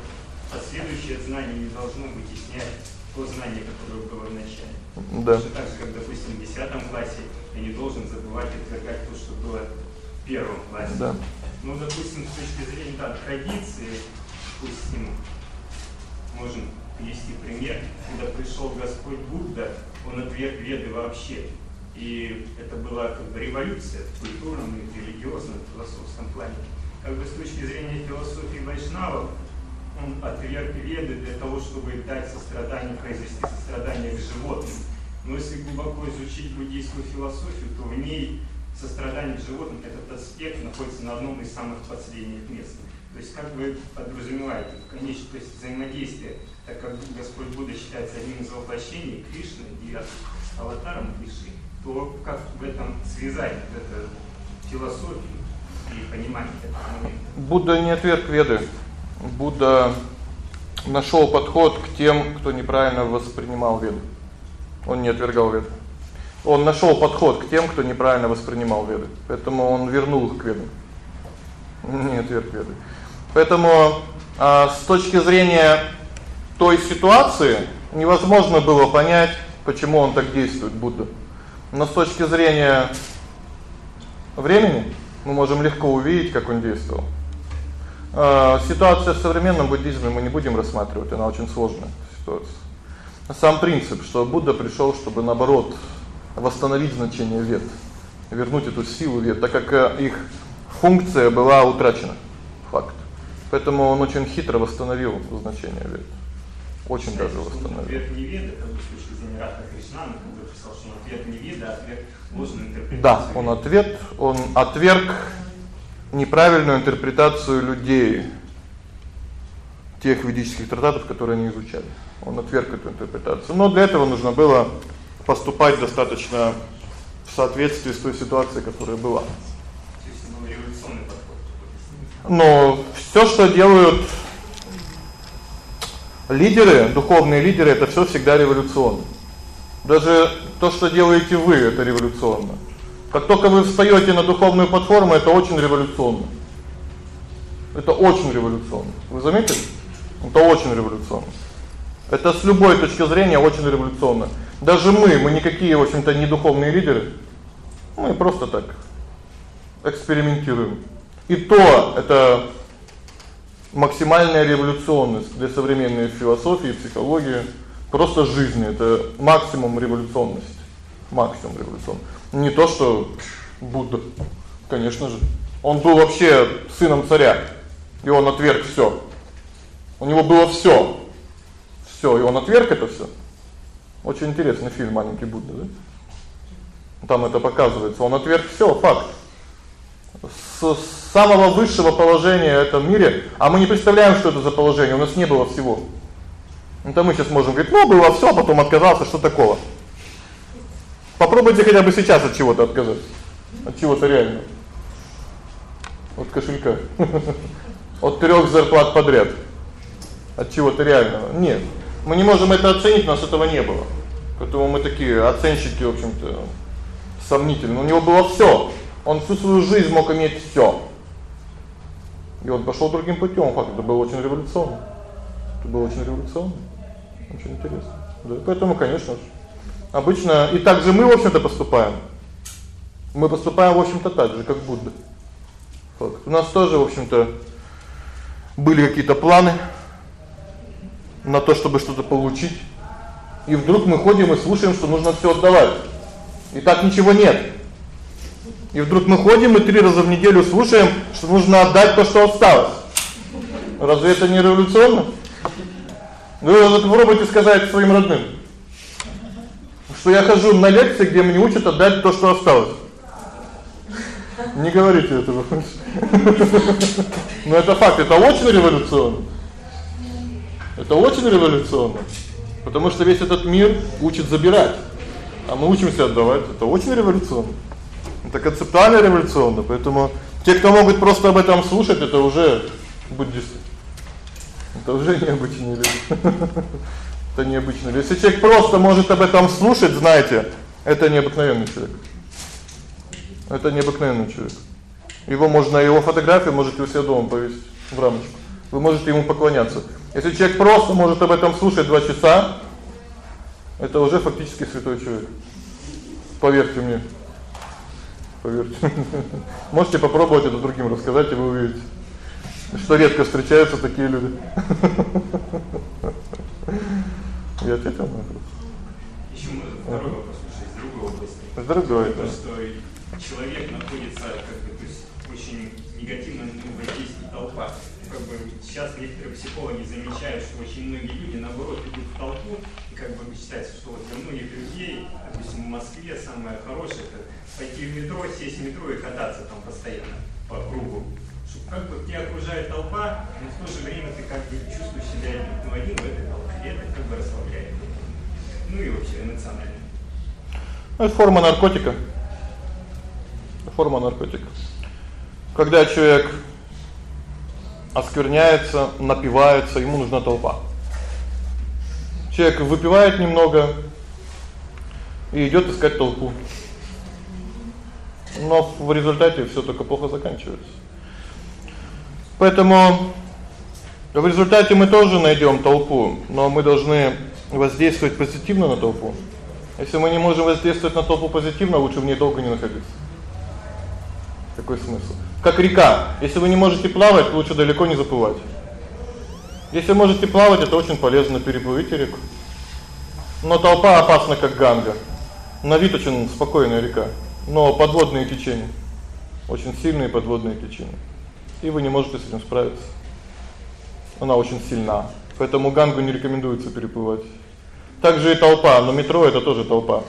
S6: последующее знание не должно вытеснять то знание, которое было в начале.
S1: Да.
S6: Точно так же, как, допустим, в 10 классе я не должен забывать отвергать то, что было в первом классе.
S1: Да.
S6: Ну, допустим, с точки зрения да, традиции, допустим, можем привести пример, когда пришел Господь Будда, он отверг веды вообще. И это была как бы революция в культурном, и религиозном, и философском плане. Как бы с точки зрения философии Вайшнавов, он отверг веды для того, чтобы дать сострадание, произвести сострадание к животным. Но если глубоко изучить буддийскую философию, то в ней сострадание к животным, этот аспект находится на одном из самых последних мест. То есть, как вы подразумеваете, конечно, то есть взаимодействие, так как Господь Будда считается одним из воплощений Кришны, девятым аватаром Кришны, то как в этом связать это философию и понимание этого момента?
S1: Будда не отверг веды. Будда нашёл подход к тем, кто неправильно воспринимал веды. Он не отвергал веды. Он нашёл подход к тем, кто неправильно воспринимал веды. Поэтому он вернул их к ведам. Не отверг веды. Поэтому а с точки зрения той ситуации невозможно было понять, почему он так действует, Будда. Но с точки зрения времени мы можем легко увидеть, как он действовал. А ситуация в современном буддизме мы не будем рассматривать, она очень сложная ситуация. Сам принцип, что Будда пришёл, чтобы наоборот восстановить значение вет, вернуть эту силу вет, так как э, их функция была утрачена. Факт. Поэтому он очень хитро восстановил значение вет. Очень даже восстановил.
S6: Ответ не как бы с точки зрения Радха Кришнана, ответ не веда, а ответ ложную интерпретацию.
S1: Да, он ответ, он отверг неправильную интерпретацию людей тех ведических трактатов, которые они изучали. Он отверг эту интерпретацию. Но для этого нужно было поступать достаточно в соответствии с той ситуацией, которая была. Но всё, что делают лидеры, духовные лидеры это всё всегда революционно. Даже то, что делаете вы это революционно. Как только вы встаёте на духовную платформу, это очень революционно. Это очень революционно. Вы заметили? Это очень революционно. Это с любой точки зрения очень революционно. Даже мы, мы никакие, в общем-то, не духовные лидеры. Мы просто так экспериментируем. И то это максимальная революционность для современной философии, психологии, просто жизни это максимум революционности. Максимум революционности. Не то, что Будда, конечно же. Он был вообще сыном царя, и он отверг всё. У него было всё. Всё, и он отверг это всё. Очень интересный фильм Маленький Будда, да? Там это показывается. Он отверг всё, факт. С самого высшего положения в этом мире, а мы не представляем, что это за положение, у нас не было всего. Это мы сейчас можем говорить: "Ну, было всё, а потом отказался, что такого?" Попробуйте хотя бы сейчас от чего-то отказаться. От чего-то реально. От кошелька. От трёх зарплат подряд. От чего-то реального. Нет. Мы не можем это оценить, у нас этого не было. Поэтому мы такие оценщики, в общем-то, сомнительные. У него было всё. Он всю свою жизнь мог иметь всё. И он пошёл другим путём, факт, это было очень революционно. Это было очень революционно. Очень интересно. Да, поэтому, конечно обычно и так же мы, в общем-то, поступаем. Мы поступаем, в общем-то, так же, как Будда. Факт. У нас тоже, в общем-то, были какие-то планы на то, чтобы что-то получить. И вдруг мы ходим и слушаем, что нужно всё отдавать. И так ничего нет. И вдруг мы ходим и три раза в неделю слушаем, что нужно отдать то, что осталось. Разве это не революционно? Вы вот попробуйте сказать своим родным, что я хожу на лекции, где мне учат отдать то, что осталось. Не говорите этого. Но это факт, это очень революционно. Это очень революционно. Потому что весь этот мир учит забирать, а мы учимся отдавать. Это очень революционно. Это концептуально революционно, поэтому те, кто могут просто об этом слушать, это уже буддисты. Это уже необычные люди. Это необычно. Если человек просто может об этом слушать, знаете, это необыкновенный человек. Это необыкновенный человек. Его можно его фотографию можете у себя дома повесить в рамочку. Вы можете ему поклоняться. Если человек просто может об этом слушать 2 часа, это уже фактически святой человек. Поверьте мне. Поверьте. Можете попробовать это другим рассказать, и вы увидите, что редко встречаются такие люди. Я ответил на вопрос.
S6: Ещё второй вопрос другой области.
S1: С другой,
S6: да. Что человек находится как бы то есть очень негативно воздействует толпа. Как бы сейчас некоторые психологи замечают, что очень многие люди наоборот идут в толпу, и как бы считается, что вот для многих людей, допустим, в Москве самое хорошее это пойти в метро, сесть в метро и кататься там постоянно по кругу. Как бы тебя окружает толпа, но в то же время ты как бы чувствуешь себя ну, один в этой толпе. И это как бы расслабляет. Ну и вообще эмоционально.
S1: Ну, это форма наркотика. Форма наркотика. Когда человек оскверняется, напивается, ему нужна толпа. Человек выпивает немного и идёт искать толпу но в результате всё только плохо заканчивается. Поэтому в результате мы тоже найдём толпу, но мы должны воздействовать позитивно на толпу. Если мы не можем воздействовать на толпу позитивно, лучше в ней долго не находиться. Какой смысл? Как река. Если вы не можете плавать, лучше далеко не заплывать. Если можете плавать, это очень полезно переплывите реку. Но толпа опасна как Ганга. На вид очень спокойная река, но подводные течения. Очень сильные подводные течения. И вы не можете с этим справиться. Она очень сильна. Поэтому Гангу не рекомендуется переплывать. Также и толпа, но метро это тоже толпа.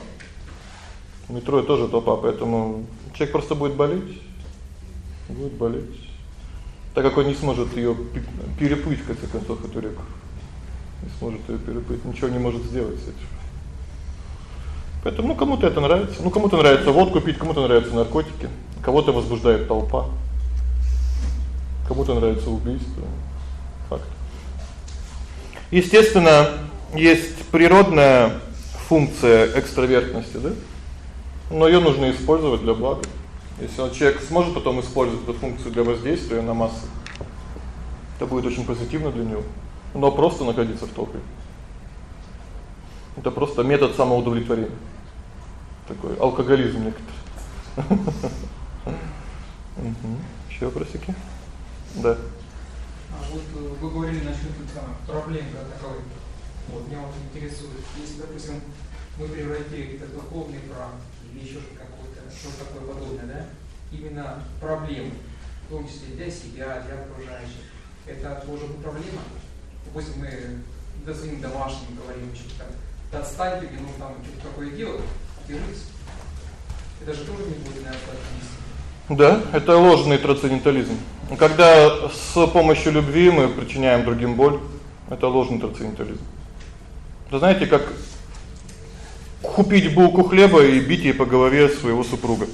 S1: Метро это тоже толпа, поэтому человек просто будет болеть. Будет болеть. Так как он не сможет её переплыть в конце концов эту. Не сможет её переплыть, ничего не может сделать с этим. Поэтому ну кому-то это нравится. Ну кому-то нравится водку пить, кому-то нравятся наркотики, кого-то возбуждает толпа. Кому-то нравится убийство. Факт. Естественно, есть природная функция экстравертности, да? Но её нужно использовать для блага. Если человек сможет потом использовать эту функцию для воздействия на массы, это будет очень позитивно для него. Но просто находиться в толпе. Это просто метод самоудовлетворения. Такой алкоголизм некоторый. Угу. Ещё вопросики? Да.
S4: А вот э, вы говорили насчёт там проблем как таковых. Вот меня вот интересует, если, допустим, мы превратили это духовный практики или ещё какой-то что такое подобное, да? Именно проблемы, в том числе для себя, для окружающих. Это тоже проблема. Допустим, мы да своим домашним говорим, что там, да отстань ты, ну там что-то такое делать, рысь. Это же тоже не будет, наверное,
S1: да, это ложный трансцендентализм. Когда с помощью любви мы причиняем другим боль, это ложный трансцендентализм. Вы знаете, как купить булку хлеба и бить ей по голове своего супруга.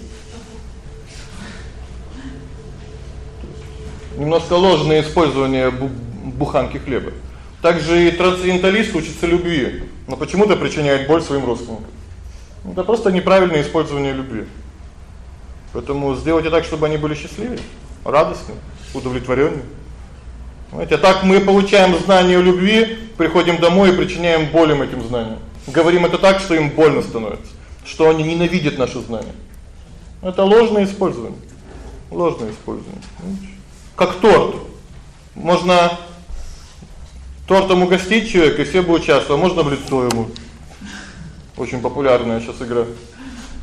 S1: Немножко ложное использование буханки хлеба. Также и трансценденталист учится любви, но почему-то причиняет боль своим родственникам. Это просто неправильное использование любви. Поэтому сделайте так, чтобы они были счастливы, радостны, удовлетворённы. Знаете, а так мы получаем знание любви, приходим домой и причиняем боль им этим знаниям. Говорим это так, что им больно становится, что они ненавидят наше знание. Это ложное использование. Ложное использование. Как торт. Можно тортом угостить человека, и все будут участвовать, а можно в лицо ему. Очень популярная сейчас игра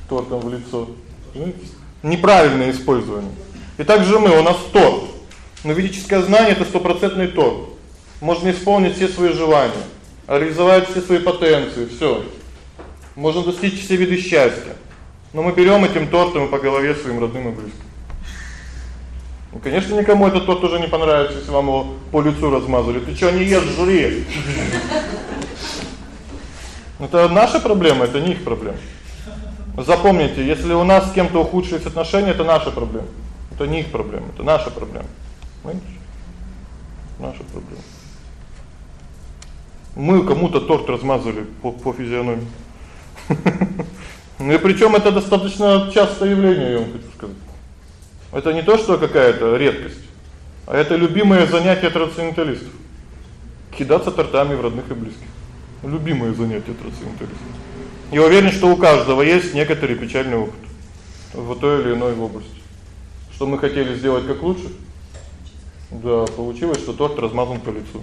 S1: тортом в лицо. Знаете? неправильное использование. И также мы, у нас торт. Но ведическое знание это стопроцентный торт. Можно исполнить все свои желания, реализовать все свои потенции, всё. Можно достичь все виды счастья. Но мы берём этим тортом по голове своим родным и близким. Ну, конечно, никому этот торт уже не понравится, если вам его по лицу размазали. Ты что, не ешь, жри. Это наша проблема, это не их проблема. Запомните, если у нас с кем-то ухудшились отношения, это наша проблема. Это не их проблема, это наша проблема. Понимаете? Наша проблема. Мы кому-то торт размазали по по физиономии. Ну и причём это достаточно частое явление, я вам хочу сказать. Это не то, что какая-то редкость, а это любимое занятие трансценденталистов. Кидаться тортами в родных и близких. Любимое занятие трансценденталистов. Я уверен, что у каждого есть некоторый печальный опыт в той или иной области. Что мы хотели сделать как лучше? Да, получилось, что торт размазан по лицу.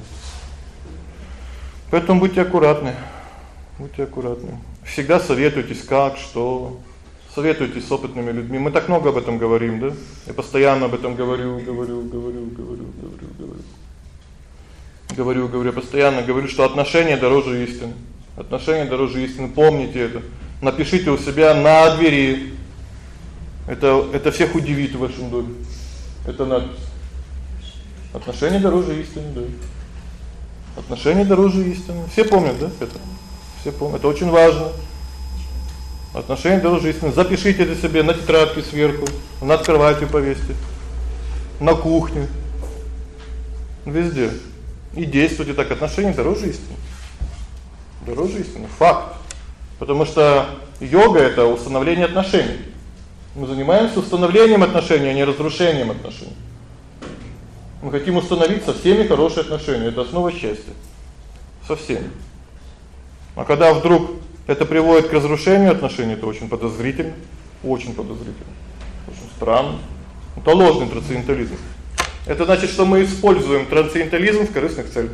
S1: Поэтому будьте аккуратны. Будьте аккуратны. Всегда советуйтесь как, что советуйтесь с опытными людьми. Мы так много об этом говорим, да? Я постоянно об этом говорю, говорю, говорю, говорю, говорю, говорю. Говорю, говорю, постоянно говорю, что отношения дороже истины. Отношения дороже истины, помните это. Напишите у себя на двери. Это это всех удивит в вашем доме. Это надпись. Отношения дороже истины, да. Отношения дороже истины. Все помнят, да, это? Все помнят. Это очень важно. Отношения дороже истины. Запишите это себе на тетрадке сверху, над кроватью повесьте. На кухне. Везде. И действуйте так, отношения дороже истины дороже истины. Факт. Потому что йога это установление отношений. Мы занимаемся установлением отношений, а не разрушением отношений. Мы хотим установить со всеми хорошие отношения. Это основа счастья. Со всеми. А когда вдруг это приводит к разрушению отношений, это очень подозрительно, очень подозрительно. Очень странно. Это ложный трансцендентализм. Это значит, что мы используем трансцендентализм в корыстных целях.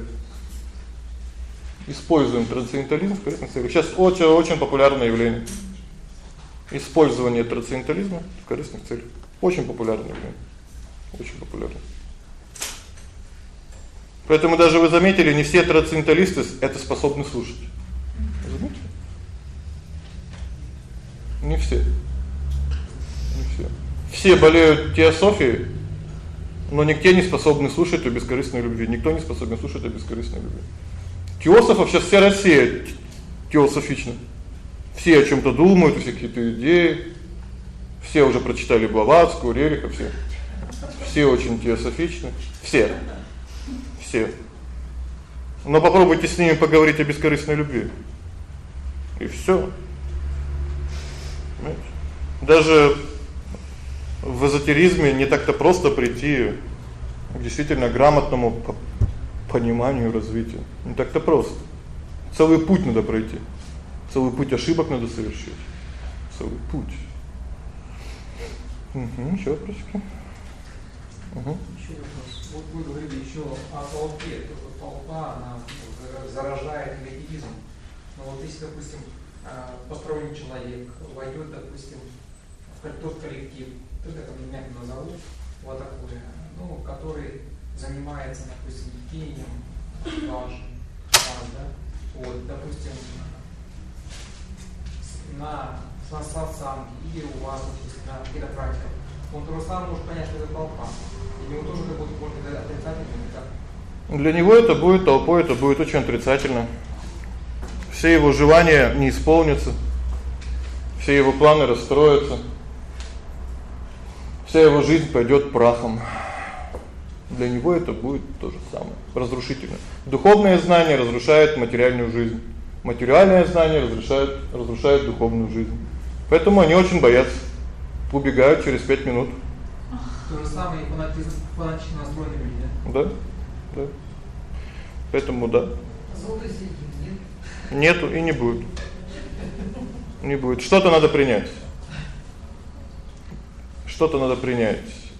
S1: Используем трансцендентализм в корыстных целях. Сейчас очень очень популярное явление. Использование трансцендентализма в корыстных целях. Очень явление. Очень популярное. Поэтому даже вы заметили, не все трансценденталисты это способны слушать. Заметили? Не все. Не все. Все болеют теософией, но никто не способны слушать о бескорыстной любви. Никто не способен слушать о бескорыстной любви. Теософов сейчас вся Россия теософична. Все о чём-то думают, все какие-то идеи. Все уже прочитали Блаватскую, Рериха, все. Все очень теософичны, все. Все. Но попробуйте с ними поговорить о бескорыстной любви. И всё. Даже в эзотеризме не так-то просто прийти к действительно грамотному пониманию развития. Не так-то просто. Целый путь надо пройти. Целый путь ошибок надо совершить. Целый путь. Угу, ещё вопросики.
S4: Угу. Вот вы говорили ещё о толпе. Толпа, она заражает негативизм. Но вот если, допустим, а, посторонний человек войдёт, допустим, в тот коллектив, только это мягко назову, вот такое, ну, который занимается, допустим, пением, важным, да, вот, допустим, на на сатсанге или у вас, допустим, на каких-то практиках, он тоже сам может понять, что это толпа. Или он тоже как будто может это отрицательно как?
S1: Для него это будет толпой, это будет очень отрицательно. Все его желания не исполнятся. Все его планы расстроятся. Вся его жизнь пойдёт прахом. Для него это будет то же самое, разрушительно. Духовное знание разрушает материальную жизнь. Материальное знание разрушает разрушает духовную жизнь. Поэтому они очень боятся. Убегают через 5 минут.
S4: То же самое и фанатизм, фанатично настроенные люди,
S1: да? Да. Да. Поэтому да.
S5: Золотой середины нет.
S1: Нету и не будет. Не будет. Что-то надо принять. Что-то надо принять.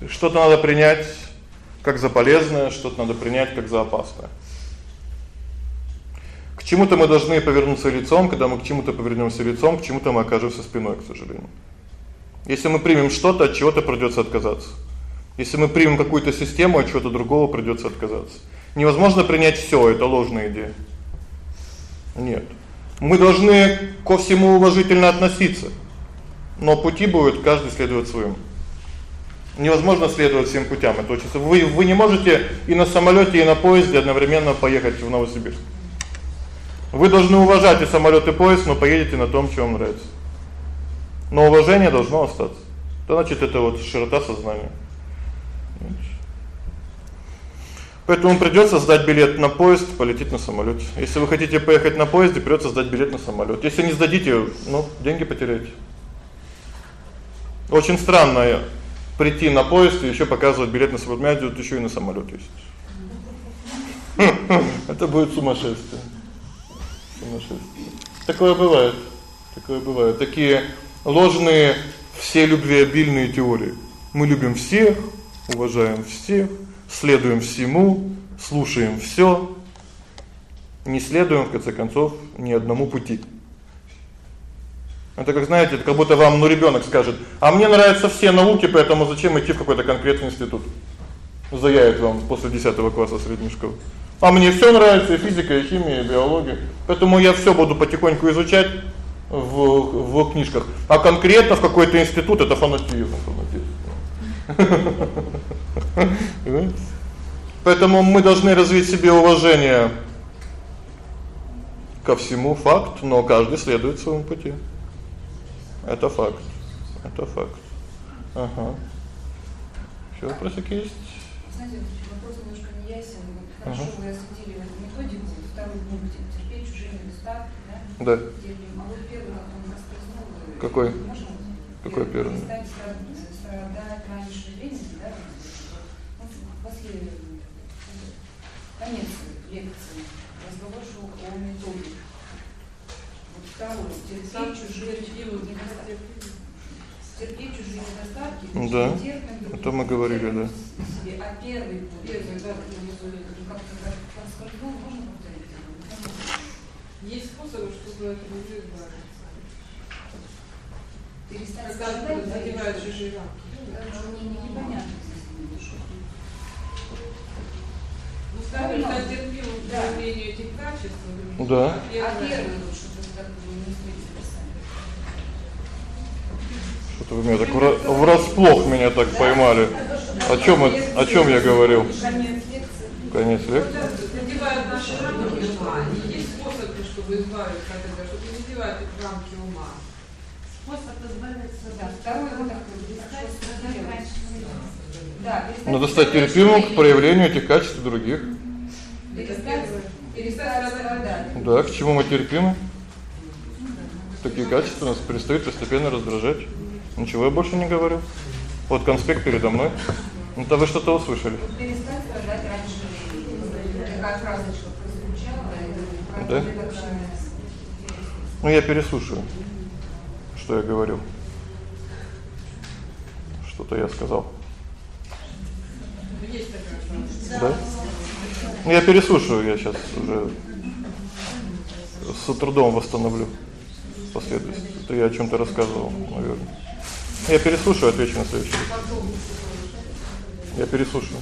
S1: Что-то надо принять как за полезное, что-то надо принять как за опасное. Чему-то мы должны повернуться лицом, когда мы к чему-то повернёмся лицом, к чему-то мы окажемся спиной, к сожалению. Если мы примем что-то, от чего-то придётся отказаться. Если мы примем какую-то систему, от чего-то другого придётся отказаться. Невозможно принять всё, это ложная идея. Нет. Мы должны ко всему уважительно относиться. Но пути будут каждый следовать своему. Невозможно следовать всем путям. Это очень вы вы не можете и на самолёте, и на поезде одновременно поехать в Новосибирск. Вы должны уважать и самолёт, и поезд, но поедете на том, что вам нравится. Но уважение должно остаться. То значит, это вот широта сознания. Поэтому придётся сдать билет на поезд, полететь на самолёте. Если вы хотите поехать на поезде, придётся сдать билет на самолёт. Если не сдадите, ну, деньги потеряете. Очень странно прийти на поезд и ещё показывать билет на самолёт, ещё и на самолёт. Это будет сумасшествие. Сумасшествие. Такое бывает. Такое бывает. Такие ложные все любвеобильные теории. Мы любим всех, уважаем всех, следуем всему, слушаем всё, не следуем в конце концов ни одному пути. Это как, знаете, это как будто вам, ну, ребёнок скажет: "А мне нравятся все науки, поэтому зачем идти в какой-то конкретный институт?" Заявит вам после 10 класса средней школы. А мне всё нравится, и физика, и химия, и биология. Поэтому я всё буду потихоньку изучать в в книжках. А конкретно в какой-то институт это фанатизм, фанатизм. Поэтому мы должны развить себе уважение ко всему факт, но каждый следует своему пути. Это факт. Это факт. Ага. Ещё вопросы есть?
S2: Знаете, вопрос немножко не ясен. Хорошо, вы осветили методику, второй пункт терпеть чужие недостатки, да?
S1: Да.
S2: А вот первый он распознал.
S1: Какой? Можно? Какой первый?
S2: Стать страдать раньше времени, да? После Конец лекции. Разговор шел о методе. Вот второе. Терпеть чужие недостатки. Терпеть чужие недостатки.
S1: Да.
S2: не терпим друг
S1: Это мы говорили,
S2: терпим
S1: да.
S2: себе. А первый первый, да, как-то подскользнул, можно повторить?
S3: Есть способы, чтобы от уже избавиться.
S2: Перестать
S3: Когда
S2: да,
S3: задевают чужие рамки.
S2: Даже не- не- непонятно.
S3: Ну, ставим на терпимость к
S2: Да.
S3: этих качеств.
S1: Да.
S2: А первый вот что-то так не встретили сами.
S1: Что-то вы меня так вра- врасплох меня так поймали. О чём о чём я говорил?
S2: Конец лекции.
S3: Задевают наши рамки ума, есть способы, чтобы избавиться от этого, чтобы не задевать эти рамки ума.
S5: Способ избавиться
S2: Да, второй вот такой. Да,
S1: Надо стать терпимым к проявлению этих качеств других.
S2: перестать страдать.
S1: Да, к чему мы терпимы? Такие качества нас перестают постепенно раздражать. Ничего я больше не говорю. Вот конспект передо мной. Это вы что-то услышали?
S2: Перестать страдать раньше времени. Такая фразочка прозвучала. и
S1: Да?
S2: это вообще интересно.
S1: Ну я переслушаю. Что я говорил? Что-то я сказал.
S3: Есть такая фраза.
S1: Да? Ну я переслушаю, я сейчас уже с трудом восстановлю последовательность. Это я о чём-то рассказывал, наверное. Я переслушаю, отвечу на следующий. Я переслушаю.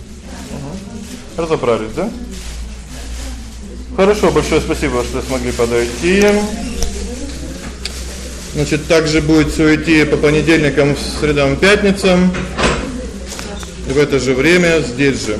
S1: Угу. Разобрались, да? Хорошо, большое спасибо, что смогли подойти. Значит, также будет всё идти по понедельникам, средам, пятницам. И в это же время здесь же.